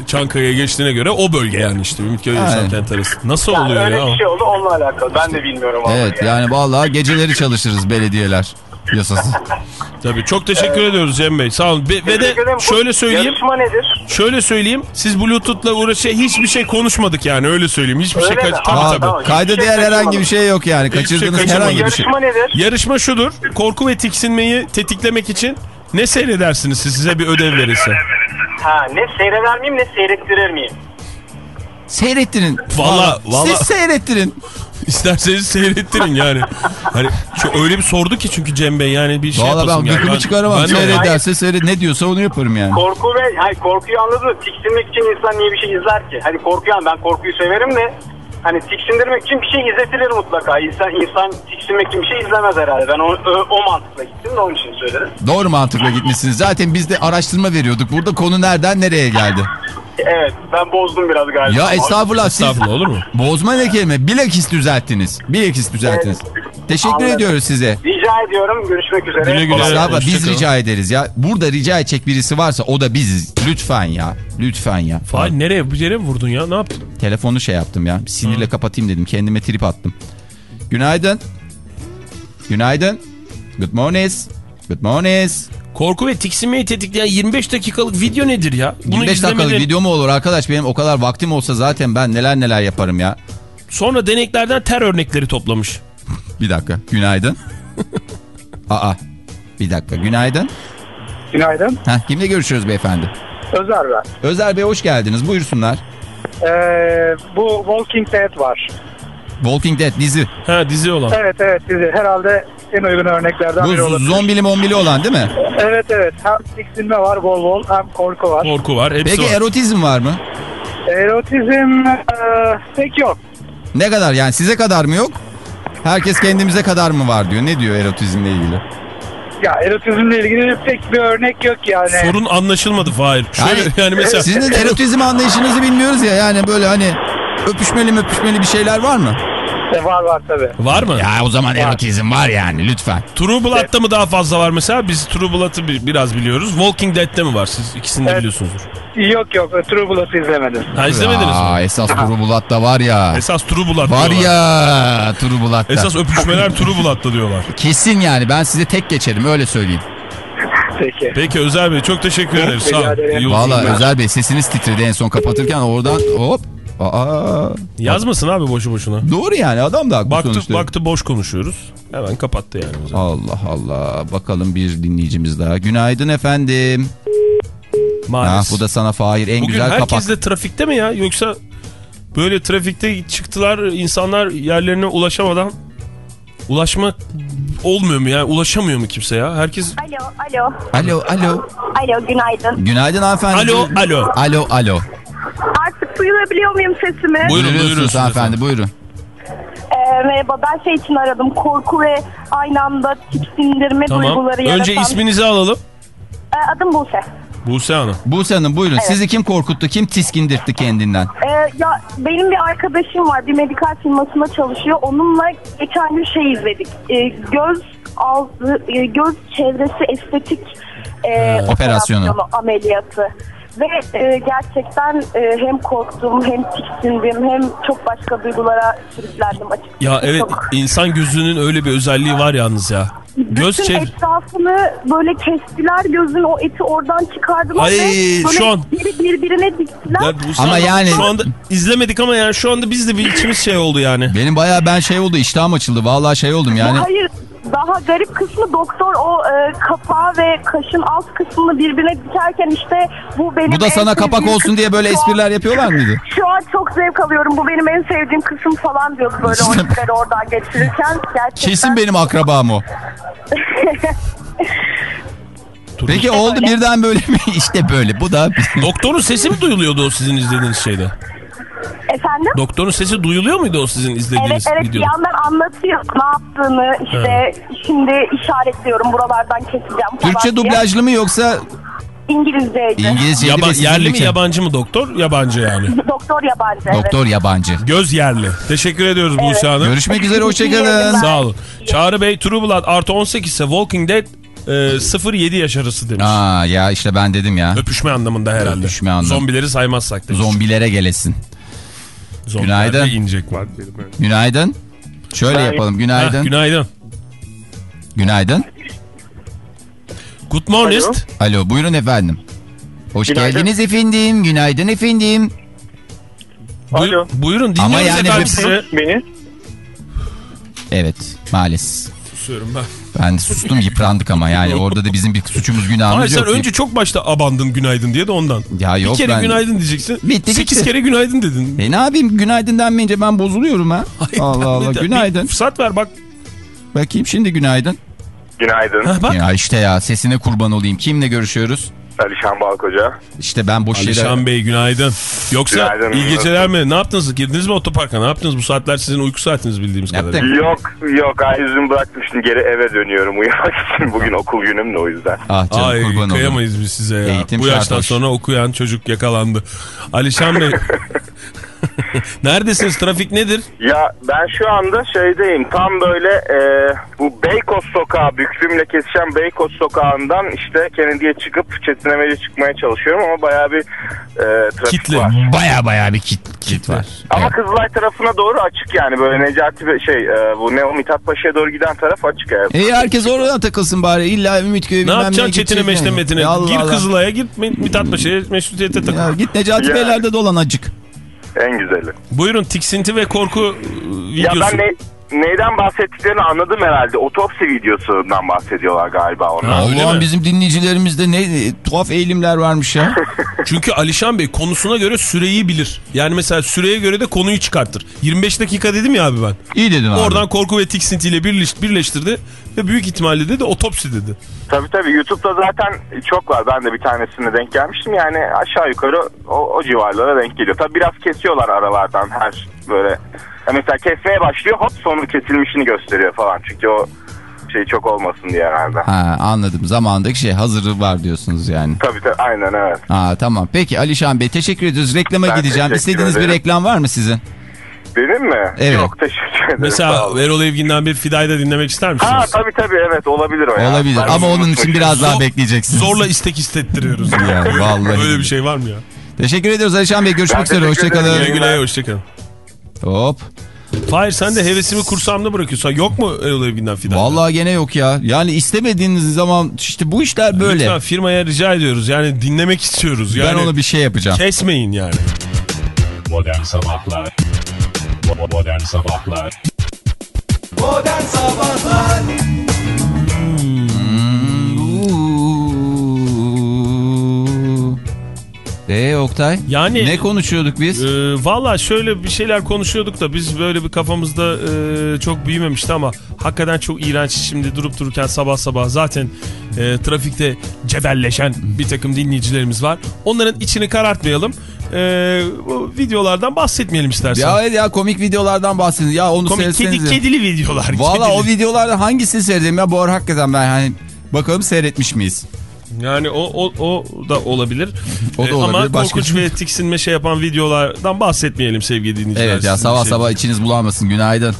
Çankaya'ya geçtiğine göre o bölge yani işte Ümitköy Evet. kent arası. Nasıl Yani oluyor öyle ya? bir şey oldu onunla alakalı. Ben de bilmiyorum. ama Evet yani vallahi geceleri çalışırız belediyeler yasası. Tabii çok teşekkür ediyoruz Cem Bey. Sağ olun. Ve, ve de şöyle söyleyeyim. Yarışma nedir? Şöyle söyleyeyim. Siz Bluetooth'la uğraşıyor hiçbir şey konuşmadık yani öyle söyleyeyim. Hiçbir Öyle şey kaç tabii Aa, tabii. tamam. Kayda şey değer herhangi bir şey yok yani. Hiçbir şey Kaçırdığınız kaçırmadım. herhangi bir şey. Yarışma nedir? Yarışma şudur. Korku ve tiksinmeyi tetiklemek için ne seyredersiniz siz size bir ödev verirse? Ha, ne seyreder miyim ne seyrettirir miyim? Seyrettirin. Vallahi- vallahi- Siz seyrettirin. İsterseniz seyrettirin yani. Hani şu öyle bir sordu ki çünkü Cem Bey yani bir şey Vallahi yapasım ben geldi. gıkımı çıkaramam. ben de- Seyrederse seyret. Ne diyorsa onu yaparım yani. Korku ve hayır korkuyu anladın mı? Tiksinmek için insan niye bir şey izler ki? Hani korkuyu an ben korkuyu severim de hani tiksindirmek için bir şey izletilir mutlaka. İnsan insan tiksinmek için bir şey izlemez herhalde. Ben o, o, o mantıkla gittim de onun için söyledim. Doğru mantıkla gitmişsiniz. Zaten biz de araştırma veriyorduk. Burada konu nereden nereye geldi? Evet ben bozdum biraz galiba. Ya estağfurullah siz Estağfurullah olur mu? bozma ne kelime? Bilakis düzelttiniz. Bilakis düzelttiniz. Teşekkür Anladım. ediyoruz size. Rica ediyorum. Görüşmek üzere. Güle güle. Estağfurullah biz rica ederiz ya. Burada rica edecek birisi varsa o da biziz. Lütfen ya. Lütfen ya. Fahir nereye? Bir yere mi vurdun ya? Ne yaptın? Telefonu şey yaptım ya. Sinirle kapatayım dedim. Kendime trip attım. Günaydın. Günaydın. Good morning. Good morning. Korku ve tiksinmeyi tetikleyen 25 dakikalık video nedir ya? 25 dakikalık izlemeden- video mu olur arkadaş benim o kadar vaktim olsa zaten ben neler neler yaparım ya. Sonra deneklerden ter örnekleri toplamış. Bir dakika günaydın. Aa bir dakika günaydın. Günaydın. Heh, kimle görüşüyoruz beyefendi? Özer ben. Özer Bey hoş geldiniz buyursunlar. Ee, bu Walking Dead var. Walking Dead dizi. Ha dizi olan. Evet evet dizi. Herhalde en uygun örneklerden Bu biri olabilir. zombili mombili olan değil mi? Evet evet. Hem tiksinme var bol bol hem korku var. Korku var. Hepsi Peki var. erotizm var mı? Erotizm e, pek yok. Ne kadar yani size kadar mı yok? Herkes kendimize kadar mı var diyor. Ne diyor erotizmle ilgili? Ya erotizmle ilgili pek bir örnek yok yani. Sorun anlaşılmadı Fahir. Şöyle yani, mesela Sizin erotizm anlayışınızı bilmiyoruz ya yani böyle hani öpüşmeli mi öpüşmeli bir şeyler var mı? E, var var tabii. var mı? Ya o zaman erotizm var yani lütfen. True Blood'da mı daha fazla var mesela? Biz True Blood'ı bi- biraz biliyoruz. Walking Dead'de mi var? Siz ikisini de Evet. biliyorsunuzdur. Yok yok. True Blood'ı izlemedim. Ha izlemediniz Aa, mi? esas Turbulat'ta var ya. Esas True Blood Var diyorlar. ya Turbulat'ta. Esas öpüşmeler True Blood'da diyorlar. Kesin yani ben size tek geçerim öyle söyleyeyim. Peki. Peki Özer Bey çok teşekkür ederiz. Sağ olun. Valla. Özel Bey sesiniz titredi en son kapatırken oradan hop. Aa, Yazmasın abi boşu boşuna. doğru yani adam da haklı Baktı, sonuçta. baktı boş konuşuyoruz. Hemen kapattı yani. zaman. Allah Allah bakalım bir dinleyicimiz daha. Günaydın efendim. Ha, Maalesef. bu da sana Fahir en Bugün güzel herkes kapak. de trafikte mi ya? Yoksa böyle trafikte çıktılar insanlar yerlerine ulaşamadan ulaşma olmuyor mu yani ulaşamıyor mu kimse ya? Herkes Alo, alo. Alo alo. Alo, günaydın. Günaydın hanımefendi. alo alo. Alo alo. Artık duyulabiliyor muyum sesimi? Buyurun, buyuruyorsunuz hanımefendi buyurun. Ee, merhaba, ben şey için aradım. Korku ve aynı anda tiksindirme Tamam. duyguları yaratan. Önce isminizi alalım. Ee, adım Buse. Buse Hanım. Buse Hanım buyurun. Sizi kim korkuttu? Kim tiskindirtti kendinden? Ee, ya benim bir arkadaşım var. Bir medikal firmasında çalışıyor. Onunla geçen gün şey izledik. Ee, göz ağzı, e, göz çevresi estetik e, Operasyonu. ameliyatı. Ve e, gerçekten e, hem korktum hem tiksindim hem çok başka duygulara sürüklendim açıkçası. Ya evet Çok- insan gözünün öyle bir özelliği var yalnız ya. Göz Bütün çev... etrafını böyle kestiler gözün o eti oradan çıkardılar Ay, ve böyle şu an- biri birbirine diktiler. Ya Ama yani- Şu anda izlemedik ama yani şu anda biz de bir içimiz şey oldu yani. Benim bayağı ben şey oldu iştahım açıldı. Vallahi şey oldum yani. Hayır daha garip kısmı doktor o e, kapağı ve kaşın alt kısmını birbirine dikerken işte bu benim Bu da en sana kapak olsun diye böyle kısım. Espriler yapıyorlar mıydı? Şu an çok zevk alıyorum. Bu benim en sevdiğim kısım falan diyordu böyle o işleri oradan geçirirken. Gerçekten Kesin benim akrabam o. Peki oldu birden böyle mi? İşte böyle. Bu da Doktorun sesi mi duyuluyordu o sizin izlediğiniz şeyde? Efendim? Doktorun sesi duyuluyor muydu o sizin Evet izlediğiniz evet bir videoda? yandan anlatıyor ne yaptığını işte şimdi işaretliyorum buralardan keseceğim falan Türkçe diye. dublajlı mı yoksa İngilizceydi. İngilizceydi Yaba- yerli mi yabancı mı doktor? Yabancı yani. Doktor yabancı evet. Doktor yabancı. Göz yerli. Teşekkür ediyoruz Buse Hanım. Görüşmek üzere hoşçakalın. Sağ olun. Çağrı Bey True Blood artı 18 ise Walking Dead e, 0-7 yaş arası demiş. Aa ya işte ben dedim ya. Öpüşme anlamında herhalde. Öpüşme anlamı. Zombileri saymazsak demiş. Zombilere gelesin. Zombilerde Günaydın. inecek var. evet. Günaydın. Şöyle yapalım. Heh, Günaydın. günaydın. Günaydın. Good morning. Alo buyurun efendim. Hoş Günaydın. geldiniz efendim. Günaydın efendim. Buyur- Alo. buyurun dinliyoruz Ama yani efendim sizi. Beni. Evet maalesef. Susuyorum ben. Ben sustum yıprandık ama yani orada da bizim bir suçumuz günahımız Hayır sen yok. önce çok başta abandın günaydın diye de ondan. Ya yok bir kere ben- günaydın diyeceksin. Bitti, Sekiz gitti. kere günaydın dedin. E ne yapayım günaydın denmeyince ben bozuluyorum ha. Hayır, Allah Allah de- günaydın. Bir fırsat ver bak. Bakayım şimdi günaydın. Günaydın. Heh, bak. Ya işte ya sesine kurban olayım. Kimle görüşüyoruz? Alişan Balkoca. İşte ben boş yere... Alişan Bey günaydın. Yoksa Günaydın. iyi geceler mi? Ne yaptınız? Girdiniz mi otoparka? Ne yaptınız? Bu saatler sizin uyku saatiniz bildiğimiz Yaptık. kadarıyla. Yok yok ay yüzümü bıraktım şimdi geri eve dönüyorum uyumak için. Bugün okul günüm de o yüzden. Ah canım Ay kurban kıyamayız biz size ya. Eğitim Bu yaştan hoş. sonra okuyan çocuk yakalandı. Alişan Bey Neredesiniz? Trafik nedir? Ya ben şu anda şeydeyim tam böyle e, bu Beykoz sokağı büklümle kesişen Beykoz sokağından işte Kennedy'ye çıkıp Çetineme'ye çıkmaya çalışıyorum ama bayağı bir e, trafik Kitle. var. Baya baya bir kit, kit var. Ama Evet. Kızılay tarafına doğru açık yani böyle Necati şey e, bu ne o Mithat Paşa'ya doğru giden taraf açık yani. E herkes oradan takılsın bari. İlla Ümitköy'e Ne bilmem yapacaksın neye Çetin'e Meşte. Metin'e? Gir. Kızılay'a git Mithat Paşa'ya meşrutiyete takıl. Ya git Necati Ya. Beyler'de dolan acık. En güzeli. Buyurun tiksinti ve korku e, Ya videosu. ben ne, neyden bahsettiklerini anladım herhalde. Otopsi videosundan bahsediyorlar galiba onlar. Ha, öyle mi? bizim dinleyicilerimizde ne e, tuhaf eğilimler varmış ya. Çünkü Alişan Bey konusuna göre süreyi bilir. Yani mesela süreye göre de konuyu çıkartır. 25 dakika dedim ya abi ben. İyi dedin abi. Oradan korku ve tiksintiyle birleş, birleştirdi ve büyük ihtimalle de, de otopsi dedi. Tabii tabii YouTube'da zaten çok var. Ben de bir tanesine denk gelmiştim. Yani aşağı yukarı o, o civarlara denk geliyor. Tabii biraz kesiyorlar aralardan her böyle. Ya mesela kesmeye başlıyor hop sonra kesilmişini gösteriyor falan. Çünkü o şey çok olmasın diye herhalde. Ha anladım. Zamandaki şey hazırı var diyorsunuz yani. Tabii tabii aynen evet. Ha tamam. Peki Alişan Bey teşekkür ediyoruz. Reklama Ben gideceğim. İstediğiniz bir ederim. reklam var mı sizin? Benim mi? Evet. Yok teşekkür ederim. Mesela. Erol Evgin'den bir Fidayı da dinlemek ister misiniz? Ha tabii tabii evet olabilir o ya. Olabilir. Ben Ama onu onun için biraz daha Zor- bekleyeceksiniz. Zorla istek istettiriyoruz. Yani vallahi. Böyle bir şey var mı ya? Teşekkür ediyoruz Alişan Bey. Görüşmek Ben üzere. Hoşçakalın. Güle güle hoşçakalın. Hop. Hayır sen de hevesimi kursağımda bırakıyorsun. Yok mu Erol Evgin'den Fidayı? Vallahi gene yok ya. Yani istemediğiniz zaman işte bu işler böyle. Lütfen firmaya rica ediyoruz. Yani dinlemek istiyoruz. Yani Ben ona bir şey yapacağım. Kesmeyin yani. Modern Sabahlar Modern Sabahlar Modern Sabahlar Eee Oktay? Yani Ne konuşuyorduk biz? e, valla şöyle bir şeyler konuşuyorduk da biz böyle bir kafamızda e, çok büyümemişti ama hakikaten çok iğrenç şimdi durup dururken sabah sabah zaten e, trafikte cebelleşen bir takım dinleyicilerimiz var. Onların içini karartmayalım. E, bu videolardan bahsetmeyelim istersen. Ya evet ya komik videolardan bahsedin. Ya onu Komik kedi, kedili videolar. Valla o videolardan hangisini seyredeyim ya? Bu ara hakikaten ben hani bakalım seyretmiş miyiz? Yani o, o, o da olabilir. O da E, olabilir. Ama Başka korkunç şey- ve tiksinme şey yapan videolardan bahsetmeyelim sevgili dinleyiciler. Evet ya sabah şey- sabah içiniz bulanmasın. Günaydın.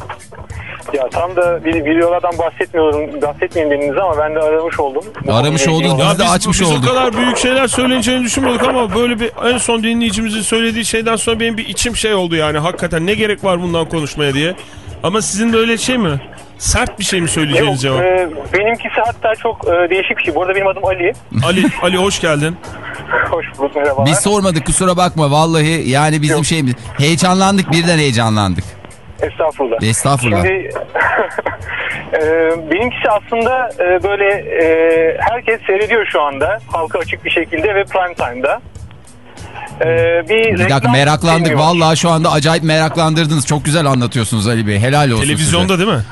Ya tam da bir videolardan bahsetmiyorum, bahsetmeyin dediniz ama ben de aramış oldum. Aramış oldunuz. Biz de açmış biz olduk. o kadar büyük şeyler söyleneceğini düşünmüyorduk ama böyle bir en son dinleyicimizin söylediği şeyden sonra benim bir içim şey oldu yani. Hakikaten ne gerek var bundan konuşmaya diye. Ama sizin de öyle şey mi? Sert bir şey mi söyleyeceğiniz Yok, cevap? e, benimkisi hatta çok e, değişik bir şey. Bu arada benim adım Ali. Ali, Ali hoş geldin. Hoş bulduk merhabalar. Biz sormadık kusura bakma vallahi yani bizim Yok. şeyimiz. Heyecanlandık birden heyecanlandık. Estağfurullah. Estağfurullah. Şimdi e, benimkisi aslında e, böyle e, herkes seyrediyor şu anda. Halka açık bir şekilde ve prime time'da. E, bir Bir dakika meraklandık vallahi şu anda acayip meraklandırdınız. Çok güzel anlatıyorsunuz Ali Bey. Helal olsun Televizyonda size. değil mi?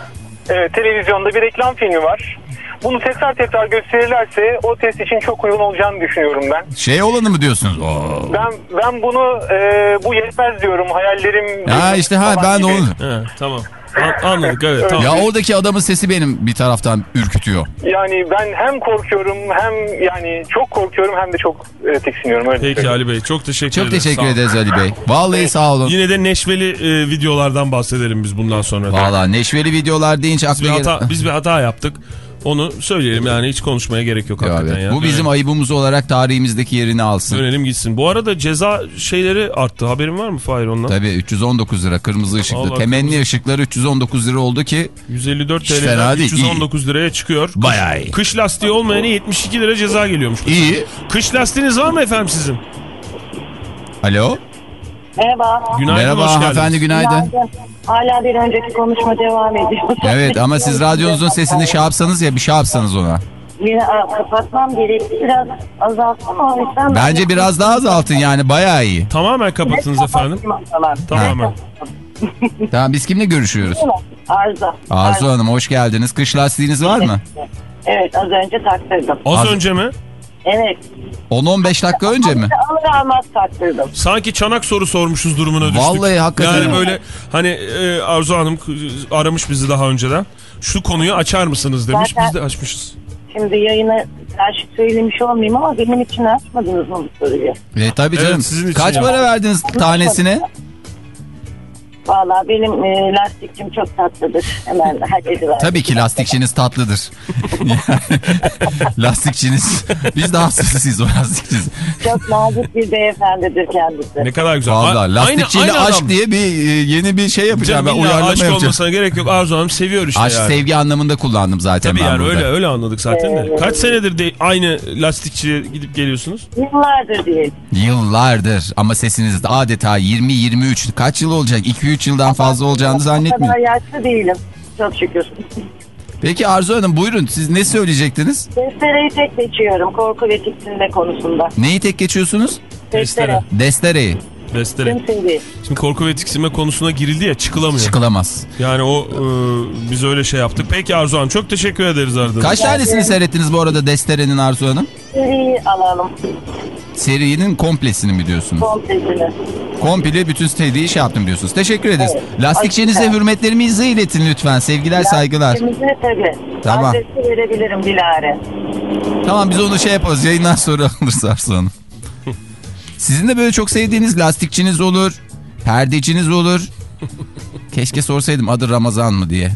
Evet, televizyonda bir reklam filmi var. Bunu tekrar tekrar gösterirlerse o test için çok uygun olacağını düşünüyorum ben. Şey olanı mı diyorsunuz? Oo. Ben ben bunu e, bu yetmez diyorum. Hayallerim Ha işte ha ben gibi. onu. He, tamam. An- anladık evet tamam. Ya oradaki adamın sesi benim bir taraftan ürkütüyor. Yani ben hem korkuyorum hem yani çok korkuyorum hem de çok e, tiksiniyorum öyle Peki söyleyeyim. Ali Bey çok teşekkür Çok ederiz. teşekkür Sağ olun. ederiz Ali Bey. Vallahi sağ olun. Yine de neşveli e, videolardan bahsedelim biz bundan sonra. Vallahi neşveli videolar deyince Biz bir, hata, biz bir hata yaptık. Onu söyleyelim yani hiç konuşmaya gerek yok Ya hakikaten evet. ya. Bu bizim ayıbımız olarak tarihimizdeki yerini alsın. Dönelim gitsin. Bu arada ceza şeyleri arttı. Haberin var mı Fahir ondan? Tabii 319 lira kırmızı ışıklı. Vallahi Temenni kırmızı- ışıkları 319 lira oldu ki 154 Hiç fena TL'den değil, 319 liraya çıkıyor. Kış- Bayağı iyi. Kış lastiği olmayana 72 lira ceza geliyormuş. iyi. Kış lastiğiniz var mı efendim sizin? Alo. Merhaba. Günaydın Merhaba hanımefendi günaydın. Hala bir önceki konuşma devam ediyor. Evet ama siz radyonuzun sesini şey yapsanız ya bir şey yapsanız ona. Kapatmam gerekti. Biraz azalttım o yüzden. Bence biraz daha azaltın yani bayağı iyi. Tamamen kapatınız efendim. Tamam. Tamamen. Tamam biz kimle görüşüyoruz? Arıza. Arzu Hanım hoş geldiniz. Kış lastiğiniz var mı? Evet az önce taktırdım. Az Az- önce mi? Evet. 10-15 dakika önce mi? Alır almaz taktırdım. Sanki çanak soru sormuşuz durumuna düştük. Vallahi hakikaten. Yani böyle hani e, Arzu Hanım aramış bizi daha önceden. Şu konuyu açar mısınız demiş. Zaten- Biz de açmışız. Şimdi yayına karşı söylemiş olmayayım ama benim için açmadınız mı bu soruyu? E tabii Evet, canım. sizin için Kaç ya. para verdiniz tanesine? Valla benim e, lastikçim çok tatlıdır. Hemen hak ediver. Tabii ki lastikçiniz tatlıdır. Lastikçiniz. Biz de hastasıyız o lastikçiniz. Çok nazik bir beyefendidir kendisi. Ne kadar güzel. Valla lastikçiyle aynı aşk adam. diye bir e, yeni bir şey yapacağım. Canım ben uyarlama aşk yapacağım. olmasına gerek yok. Arzu Hanım seviyor işte Aşk yani. sevgi anlamında kullandım zaten Tabii ben yani burada. öyle öyle anladık zaten de. Kaç senedir de aynı lastikçiye gidip geliyorsunuz? Yıllardır değil. Yıllardır ama sesiniz de adeta 20-23 kaç yıl olacak? 2-3 yıldan fazla olacağını zannetmiyorum. yaşlı değilim. Çok şükür. Peki Arzu Hanım buyurun siz ne söyleyecektiniz? Testereyi tek geçiyorum korku ve tiksinme konusunda. Neyi tek geçiyorsunuz? Testere. Destereyi. Destere. Değil. Şimdi korku ve tiksinme konusuna girildi ya çıkılamıyor. Çıkılamaz. Yani o e, biz öyle şey yaptık. Peki Arzu Hanım çok teşekkür ederiz aradığınız Kaç tanesini seyrettiniz bu arada Destere'nin Arzu Hanım? Seriyi alalım. Serinin komplesini mi diyorsunuz? Komplesini. Komple bütün seriyi şey yaptım diyorsunuz. Teşekkür ederiz. Evet. Lastikçinize Ay, hürmetlerimizi iletin lütfen. Sevgiler, saygılar. Lastikçimizi tabii. Tamam. Adresi verebilirim Dilara. Tamam biz onu şey yaparız. Yayından sonra alırız Arzu Hanım. Sizin de böyle çok sevdiğiniz lastikçiniz olur. Perdeciniz olur. Keşke sorsaydım adı Ramazan mı diye.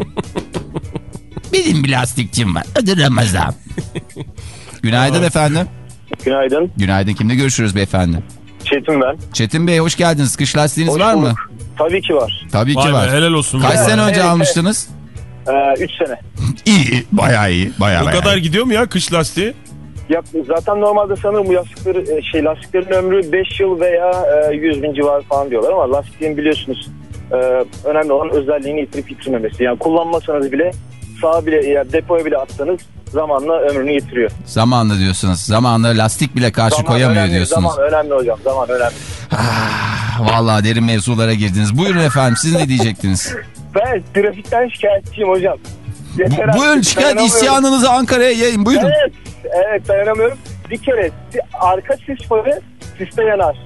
Benim bir lastikçim var. Adı Ramazan. Günaydın efendim. Günaydın. Günaydın. Kimle görüşürüz beyefendi? Çetin ben. Çetin Bey hoş geldiniz. Kış lastiğiniz Hoş var mı? Tabii ki var. Tabii ki Vay be, var. helal olsun. Kaç be. sene önce Evet, almıştınız? 3 sene. İyi. Bayağı iyi. Bayağı Bu bayağı kadar iyi. gidiyor mu ya kış lastiği? Ya, zaten normalde sanırım bu lastikleri, şey, lastiklerin ömrü 5 yıl veya e, 100 bin civarı falan diyorlar ama lastiğin biliyorsunuz e, önemli olan özelliğini yitirip yitirmemesi. Yani kullanmasanız bile sağa bile eğer depoya bile atsanız zamanla ömrünü yitiriyor. Zamanla diyorsunuz. Zamanla lastik bile karşı Zaman koyamıyor önemli, diyorsunuz. Zaman önemli hocam zaman önemli. Vallahi derin mevzulara girdiniz. Buyurun efendim siz ne diyecektiniz? Ben trafikten şikayetçiyim hocam. Yeter Bu, buyurun şikayet isyanınızı Ankara'ya yayın. Buyurun. Evet, evet dayanamıyorum. Bir kere arka sis farı siste yanar.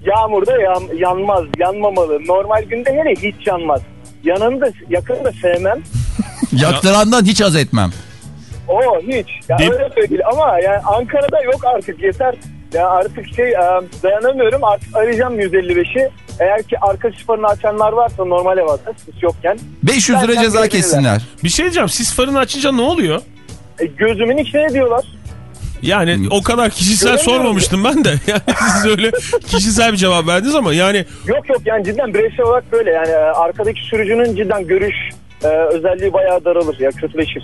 Yağmurda yan- yanmaz, yanmamalı. Normal günde hele hiç yanmaz. Yanını da, yakını da sevmem. Yaktırandan hiç az etmem. O hiç. Ya Değil- öyle söyleyeyim ama yani Ankara'da yok artık yeter. Ya artık şey e, dayanamıyorum artık arayacağım 155'i. Eğer ki arka sis farını açanlar varsa normal havada sis yokken 500 lira ceza kessinler. Bir şey diyeceğim. Sis farını açınca ne oluyor? E, gözümün içine diyorlar. Yani o kadar kişisel sormamıştım ben de. Yani siz öyle kişisel bir cevap verdiniz ama yani Yok yok yani cidden bireysel olarak böyle yani e, arkadaki sürücünün cidden görüş e, özelliği bayağı daralır ya kötüleşir.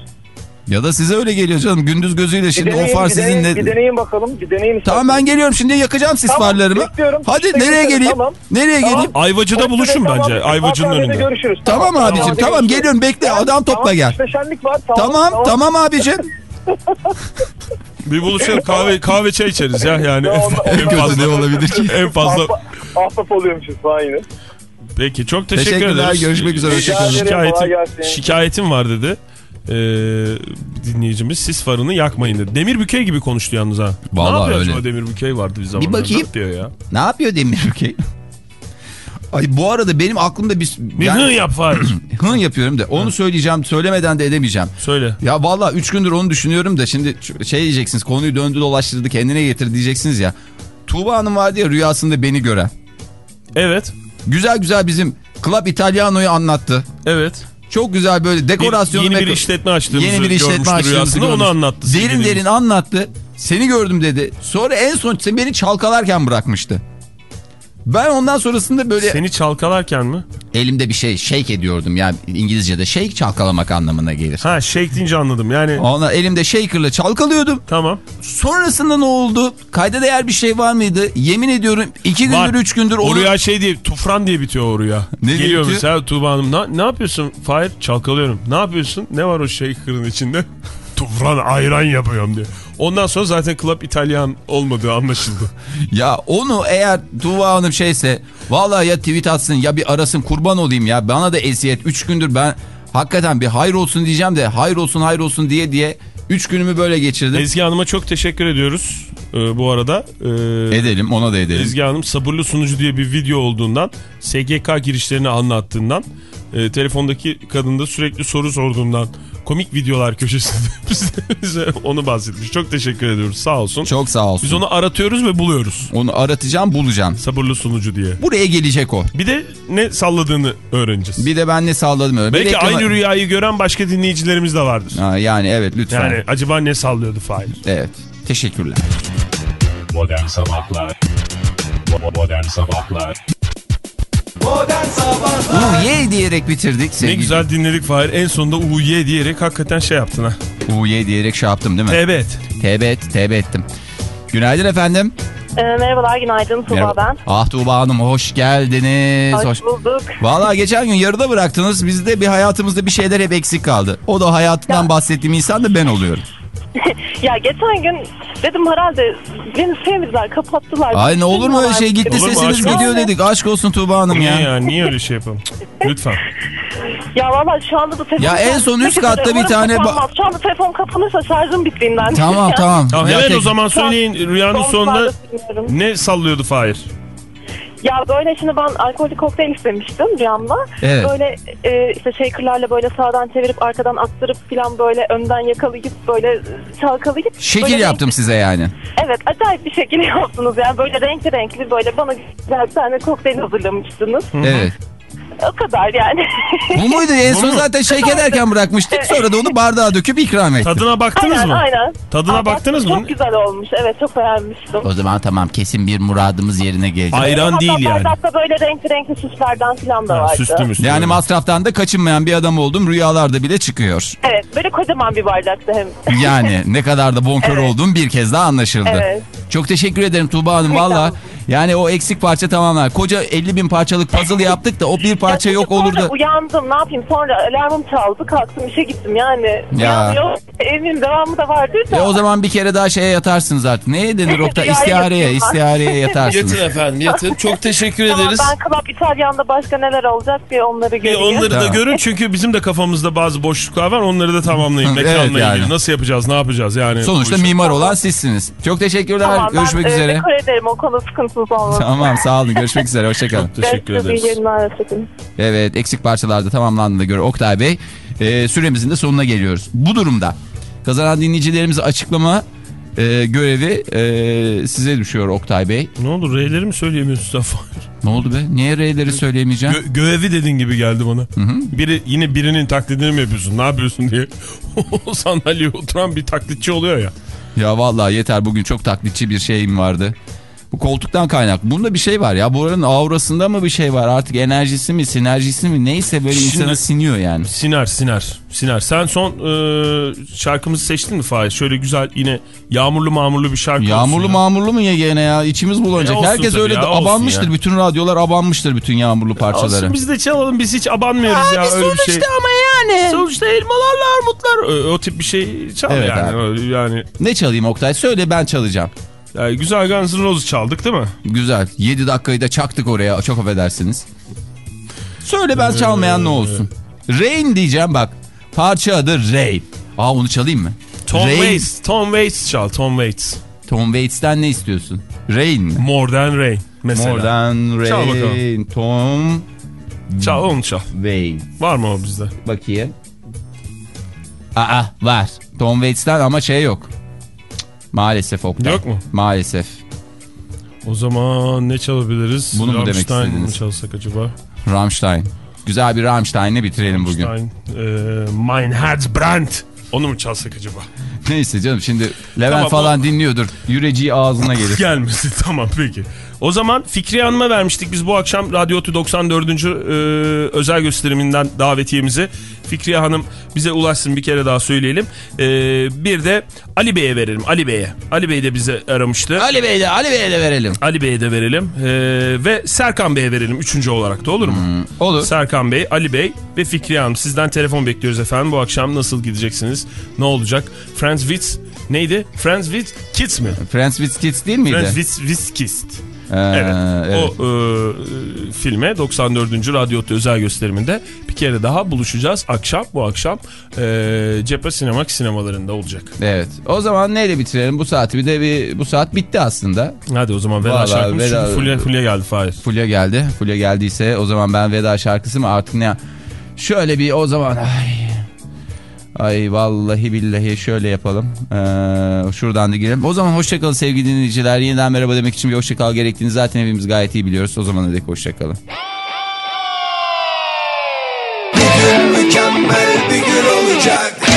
Ya da size öyle geliyor canım. Gündüz gözüyle şimdi o deneyin, far bir deneyin, sizinle... Bir deneyin bakalım bir deneyin. Tamam ben geliyorum şimdi yakacağım sis Tamam, farlarımı. bekliyorum. Hadi İşte nereye bekliyorum, geleyim? tamam. Nereye Tamam. geleyim? Ayvacı'da buluşun Tamam, bence. Ayvacı'nın önünde. Görüşürüz. Tamam abicim, hadi tamam, görüşürüz. geliyorum, bekle, adam topla tamam, gel. işte şenlik var. Tamam Tamam tamam abicim. Bir buluşalım kahve kahve çay içeriz ya yani. Tamam, en fazla ne olabilir ki? En fazla. Ahbap, oluyormuşuz falan yine. Peki çok teşekkür Teşekkürler, ederiz. görüşmek üzere, Şikayetim, şikayetim var dedi. Ee, dinleyicimiz sis farını yakmayın dedi. Demir bükey gibi konuştu yalnız ha. Vallahi ne yapıyor öyle. acaba demir bükey vardı bir zamanlar. bakayım. Ne yapıyor ya? Ne yapıyor Demir Ülke? Ay bu arada benim aklımda bir... Bir yani- hı yap Fahir. Hın yapıyorum da onu söyleyeceğim söylemeden de edemeyeceğim. Söyle. Ya valla 3 gündür onu düşünüyorum da şimdi şey diyeceksiniz konuyu döndü dolaştırdı kendine getir diyeceksiniz ya. Tuğba Hanım vardı ya rüyasında beni gören. Evet. Güzel güzel bizim Club Italiano'yu anlattı. Evet. Çok güzel böyle dekorasyonu yeni ve- bir işletme açtığımızı yeni bir işletme açtığımızı onu anlattı. Derin derin anlattı. Seni gördüm dedi. Sonra en son beni çalkalarken bırakmıştı. Ben ondan sonrasında böyle Seni çalkalarken mi? elimde bir şey shake ediyordum. Yani İngilizce'de shake çalkalamak anlamına gelir. Ha shake deyince anladım yani. Ona elimde shaker'la çalkalıyordum. Tamam. Sonrasında ne oldu? Kayda değer bir şey var mıydı? Yemin ediyorum iki gündür Var. üç gündür O onu... rüya şey diye tufran diye bitiyor o rüya. Ne Geliyor bitiyor? mesela Tuğba Hanım ne, ne yapıyorsun? Fahir çalkalıyorum. Ne yapıyorsun? Ne var o shaker'ın içinde? Tufran ayran yapıyorum diyor. Ondan sonra zaten Club İtalyan olmadığı anlaşıldı. Ya onu eğer Tuğba Hanım şeyse vallahi ya tweet atsın ya bir arasın kurban olayım ya. Bana da eziyet. Üç gündür ben hakikaten bir hayır olsun diyeceğim de hayır olsun hayır olsun diye diye üç günümü böyle geçirdim. Ezgi Hanım'a çok teşekkür ediyoruz ee, bu arada. Ee, edelim ona da edelim. Ezgi Hanım sabırlı sunucu diye bir video olduğundan, SGK girişlerini anlattığından, e, telefondaki kadın da sürekli soru sorduğundan komik videolar köşesinde onu bahsetmiş. Çok teşekkür ediyoruz sağ olsun. Çok sağ olsun. Biz onu aratıyoruz ve buluyoruz. Onu aratacağım bulacağım. Sabırlı sunucu diye. Buraya gelecek o. Bir de ne salladığını öğreneceğiz. Bir de ben ne salladım öyle. Belki reklama- aynı rüyayı gören başka dinleyicilerimiz de vardır. Ha, yani evet lütfen. Yani acaba ne sallıyordu Fahir? Evet. Teşekkürler. Modern Sabahlar Modern Sabahlar Uye ye diyerek bitirdik. Ne sevgili- güzel dinledik Fahir. En sonunda UY diyerek hakikaten şey yaptın ha. Uye diyerek şey yaptım değil mi? Evet. Tevbe et, tevbe ettim. Günaydın efendim. Ee, merhabalar, günaydın Tuba ben. Ah Tuğba Hanım hoş geldiniz. Hoş bulduk. Vallahi geçen gün yarıda bıraktınız. Bizde bir hayatımızda bir şeyler hep eksik kaldı. O da hayatından bahsettiğim insan da ben oluyorum. Ya geçen gün dedim herhalde beni sevmediler, kapattılar. Ay ne olur mu öyle şey gitti Olur mu? sesiniz Aşk olsun. gidiyor dedik. Aşk olsun Tuğba Hanım Niye ya. ya? Niye öyle şey yapalım? Lütfen. Ya valla şu anda da telefon... Ya en son üst katta bir tane kapanmaz. Şu anda telefon kapanırsa şarjım bittiğinden. Tamam tamam. Tamam Ya hemen tek- o zaman söyleyin rüyanın Son sonunda ne sallıyordu Fahir? Ya böyle şimdi ben alkollü kokteyl istemiştim rüyamda. Evet. Böyle e, işte shakerlarla böyle sağdan çevirip arkadan attırıp falan böyle önden yakalayıp böyle çalkalayıp. Şekil böyle yaptım size yani. renkli- evet acayip bir şekil yaptınız yani böyle renkli renkli böyle bana güzel bir tane kokteyl hazırlamıştınız. Evet. O kadar yani. Bu muydu? En son zaten shake ederken bırakmıştık. Sonra da onu bardağa döküp ikram ettim. Tadına baktınız aynen mı? aynen. Tadına Aa, baktınız mı? Çok güzel olmuş evet çok beğenmiştim. O zaman tamam kesin bir muradımız yerine gelecek. Ayran Hatta değil yani. bardakta böyle renkli renkli süslerden falan da vardı. Süslü müslü. Yani masraftan da kaçınmayan bir adam oldum. Rüyalarda bile çıkıyor. Evet böyle kocaman bir bardakta hem. Yani ne kadar da bonkör Evet. olduğum bir kez daha anlaşıldı. Evet. Çok teşekkür ederim Tuğba Hanım valla. Yani o eksik parça tamamlar. Koca 50 bin parçalık puzzle yaptık da o bir parça Ya yok sonra olur da. uyandım ne yapayım sonra alarmım çaldı kalktım işe gittim yani. Ya. Yok eminim devamı da vardır da. E o zaman bir kere daha şeye yatarsınız artık. Neye denir? Rüyaya İstihareye, istihareye yatarsınız. Yatın efendim yatın. Çok teşekkür Tamam, ederiz. ben Club İtalyan'da başka neler olacak bir onları göreyim. onları da Tamam. görün çünkü bizim de kafamızda bazı boşluklar var. Onları da tamamlayın. Evet, Mekanla yani. ilgili nasıl yapacağız, ne yapacağız yani. Sonuçta mimar olan sizsiniz. Çok teşekkürler. Tamam, Görüşmek ben, üzere. dekor ederim o konu sıkıntısız olmasın. Tamam sağ olun. Görüşmek üzere. Hoşçakalın. Teşekkür ederiz. yayınlar. Evet eksik parçalarda tamamlandığına göre Oktay Bey e, süremizin de sonuna geliyoruz. Bu durumda kazanan dinleyicilerimize açıklama e, görevi e, size düşüyor Oktay Bey. Ne oldu? R'leri mi söyleyemiyorsun sen? Ne oldu be? Niye R'leri söyleyemeyeceğim? Gö- görevi dediğin gibi geldi bana. Biri yine birinin taklidini mi yapıyorsun? Ne yapıyorsun diye. o sandalyeye oturan bir taklitçi oluyor ya. Ya vallahi yeter bugün çok taklitçi bir şeyim vardı. Bu koltuktan kaynaklı. Bunda bir şey var ya. Buranın aurasında mı bir şey var? Artık enerjisi mi, sinerjisi mi neyse böyle Şimdi- insana siniyor yani. Siner, Siner, Siner. Sen son e, şarkımızı seçtin mi Fahir? Şöyle güzel yine yağmurlu mağmurlu bir şarkı Yağmurlu ya. mağmurlu mu ya gene ya? İçimiz bulanacak. E Herkes öyle ya, abanmıştır. ya. Bütün radyolar abanmıştır bütün yağmurlu parçaları. Olsun biz de çalalım biz hiç abanmıyoruz ya öyle bir şey. ama yani. Sonuçta elmalarla armutlar o, o tip bir şey çal Evet yani. abi. Öyle yani. Ne çalayım Oktay? Söyle ben çalacağım. Yani. Güzel Guns N' Roses çaldık değil mi? Güzel. 7 dakikayı da çaktık oraya. Çok affedersiniz. Söyle ben çalmayan ne olsun. Rain diyeceğim bak. Parça adı Rain. Aa onu çalayım mı? Tom Rain. Waits. Tom Waits çal. Tom Waits. Tom Waits'ten ne istiyorsun? Rain mi? More Than Rain mesela. More than Çal bakalım. rain. Tom Çal onu çal. Waits. Var mı o bizde? Bakayım. Aa var. Tom Waits'ten ama şey yok. Maalesef Oktay. Yok mu? Maalesef. O zaman ne çalabiliriz? Bunu mu demek istediniz? mi çalsak acaba? Rammstein. Güzel bir Rammstein'le bitirelim bugün. Rammstein. E, mein Herz brennt. Onu mu çalsak acaba? Neyse canım şimdi Levent Tamam, falan dinliyordur. Yüreciği ağzına gelir. Gelmesi tamam peki. O zaman Fikriye Hanım'a vermiştik biz bu akşam Radyo Otu 94. e, özel gösteriminden davetiyemizi. Fikriye Hanım bize ulaşsın bir kere daha söyleyelim. E, bir de Ali Bey'e verelim. Ali Bey'e. Ali Bey de bize aramıştı. Ali Bey'e de Ali Bey'e de verelim. Ali Bey'e de verelim. E, ve Serkan Bey'e verelim. Üçüncü olarak da olur mu? Hmm, Olur. Serkan Bey, Ali Bey ve Fikriye Hanım. Sizden telefon bekliyoruz efendim. Bu akşam nasıl gideceksiniz? Ne olacak? Friends with neydi? Friends with Kids mi? Friends with Kids değil miydi? Friends with, with Kids. Ee, Evet. evet. O e, filme 94. Radyo özel gösteriminde bir kere daha buluşacağız. Akşam bu akşam e, cephe sinemak sinemalarında olacak. Evet. O zaman neyle bitirelim? Bu saati bir de bir bu saat bitti aslında. Hadi o zaman veda Vallahi şarkımız veda- çünkü Fulya, Fulya geldi Fahir. Fulya geldi. Fulya geldiyse o zaman ben veda şarkısı mı artık ne? Şöyle bir o zaman ay. Ay vallahi billahi şöyle yapalım. Ee, şuradan da girelim. O zaman hoşçakalın sevgili dinleyiciler. Yeniden merhaba demek için bir hoşçakal gerektiğini zaten hepimiz gayet iyi biliyoruz. O zaman dedik hoşçakalın. Mükemmel bir gün olacak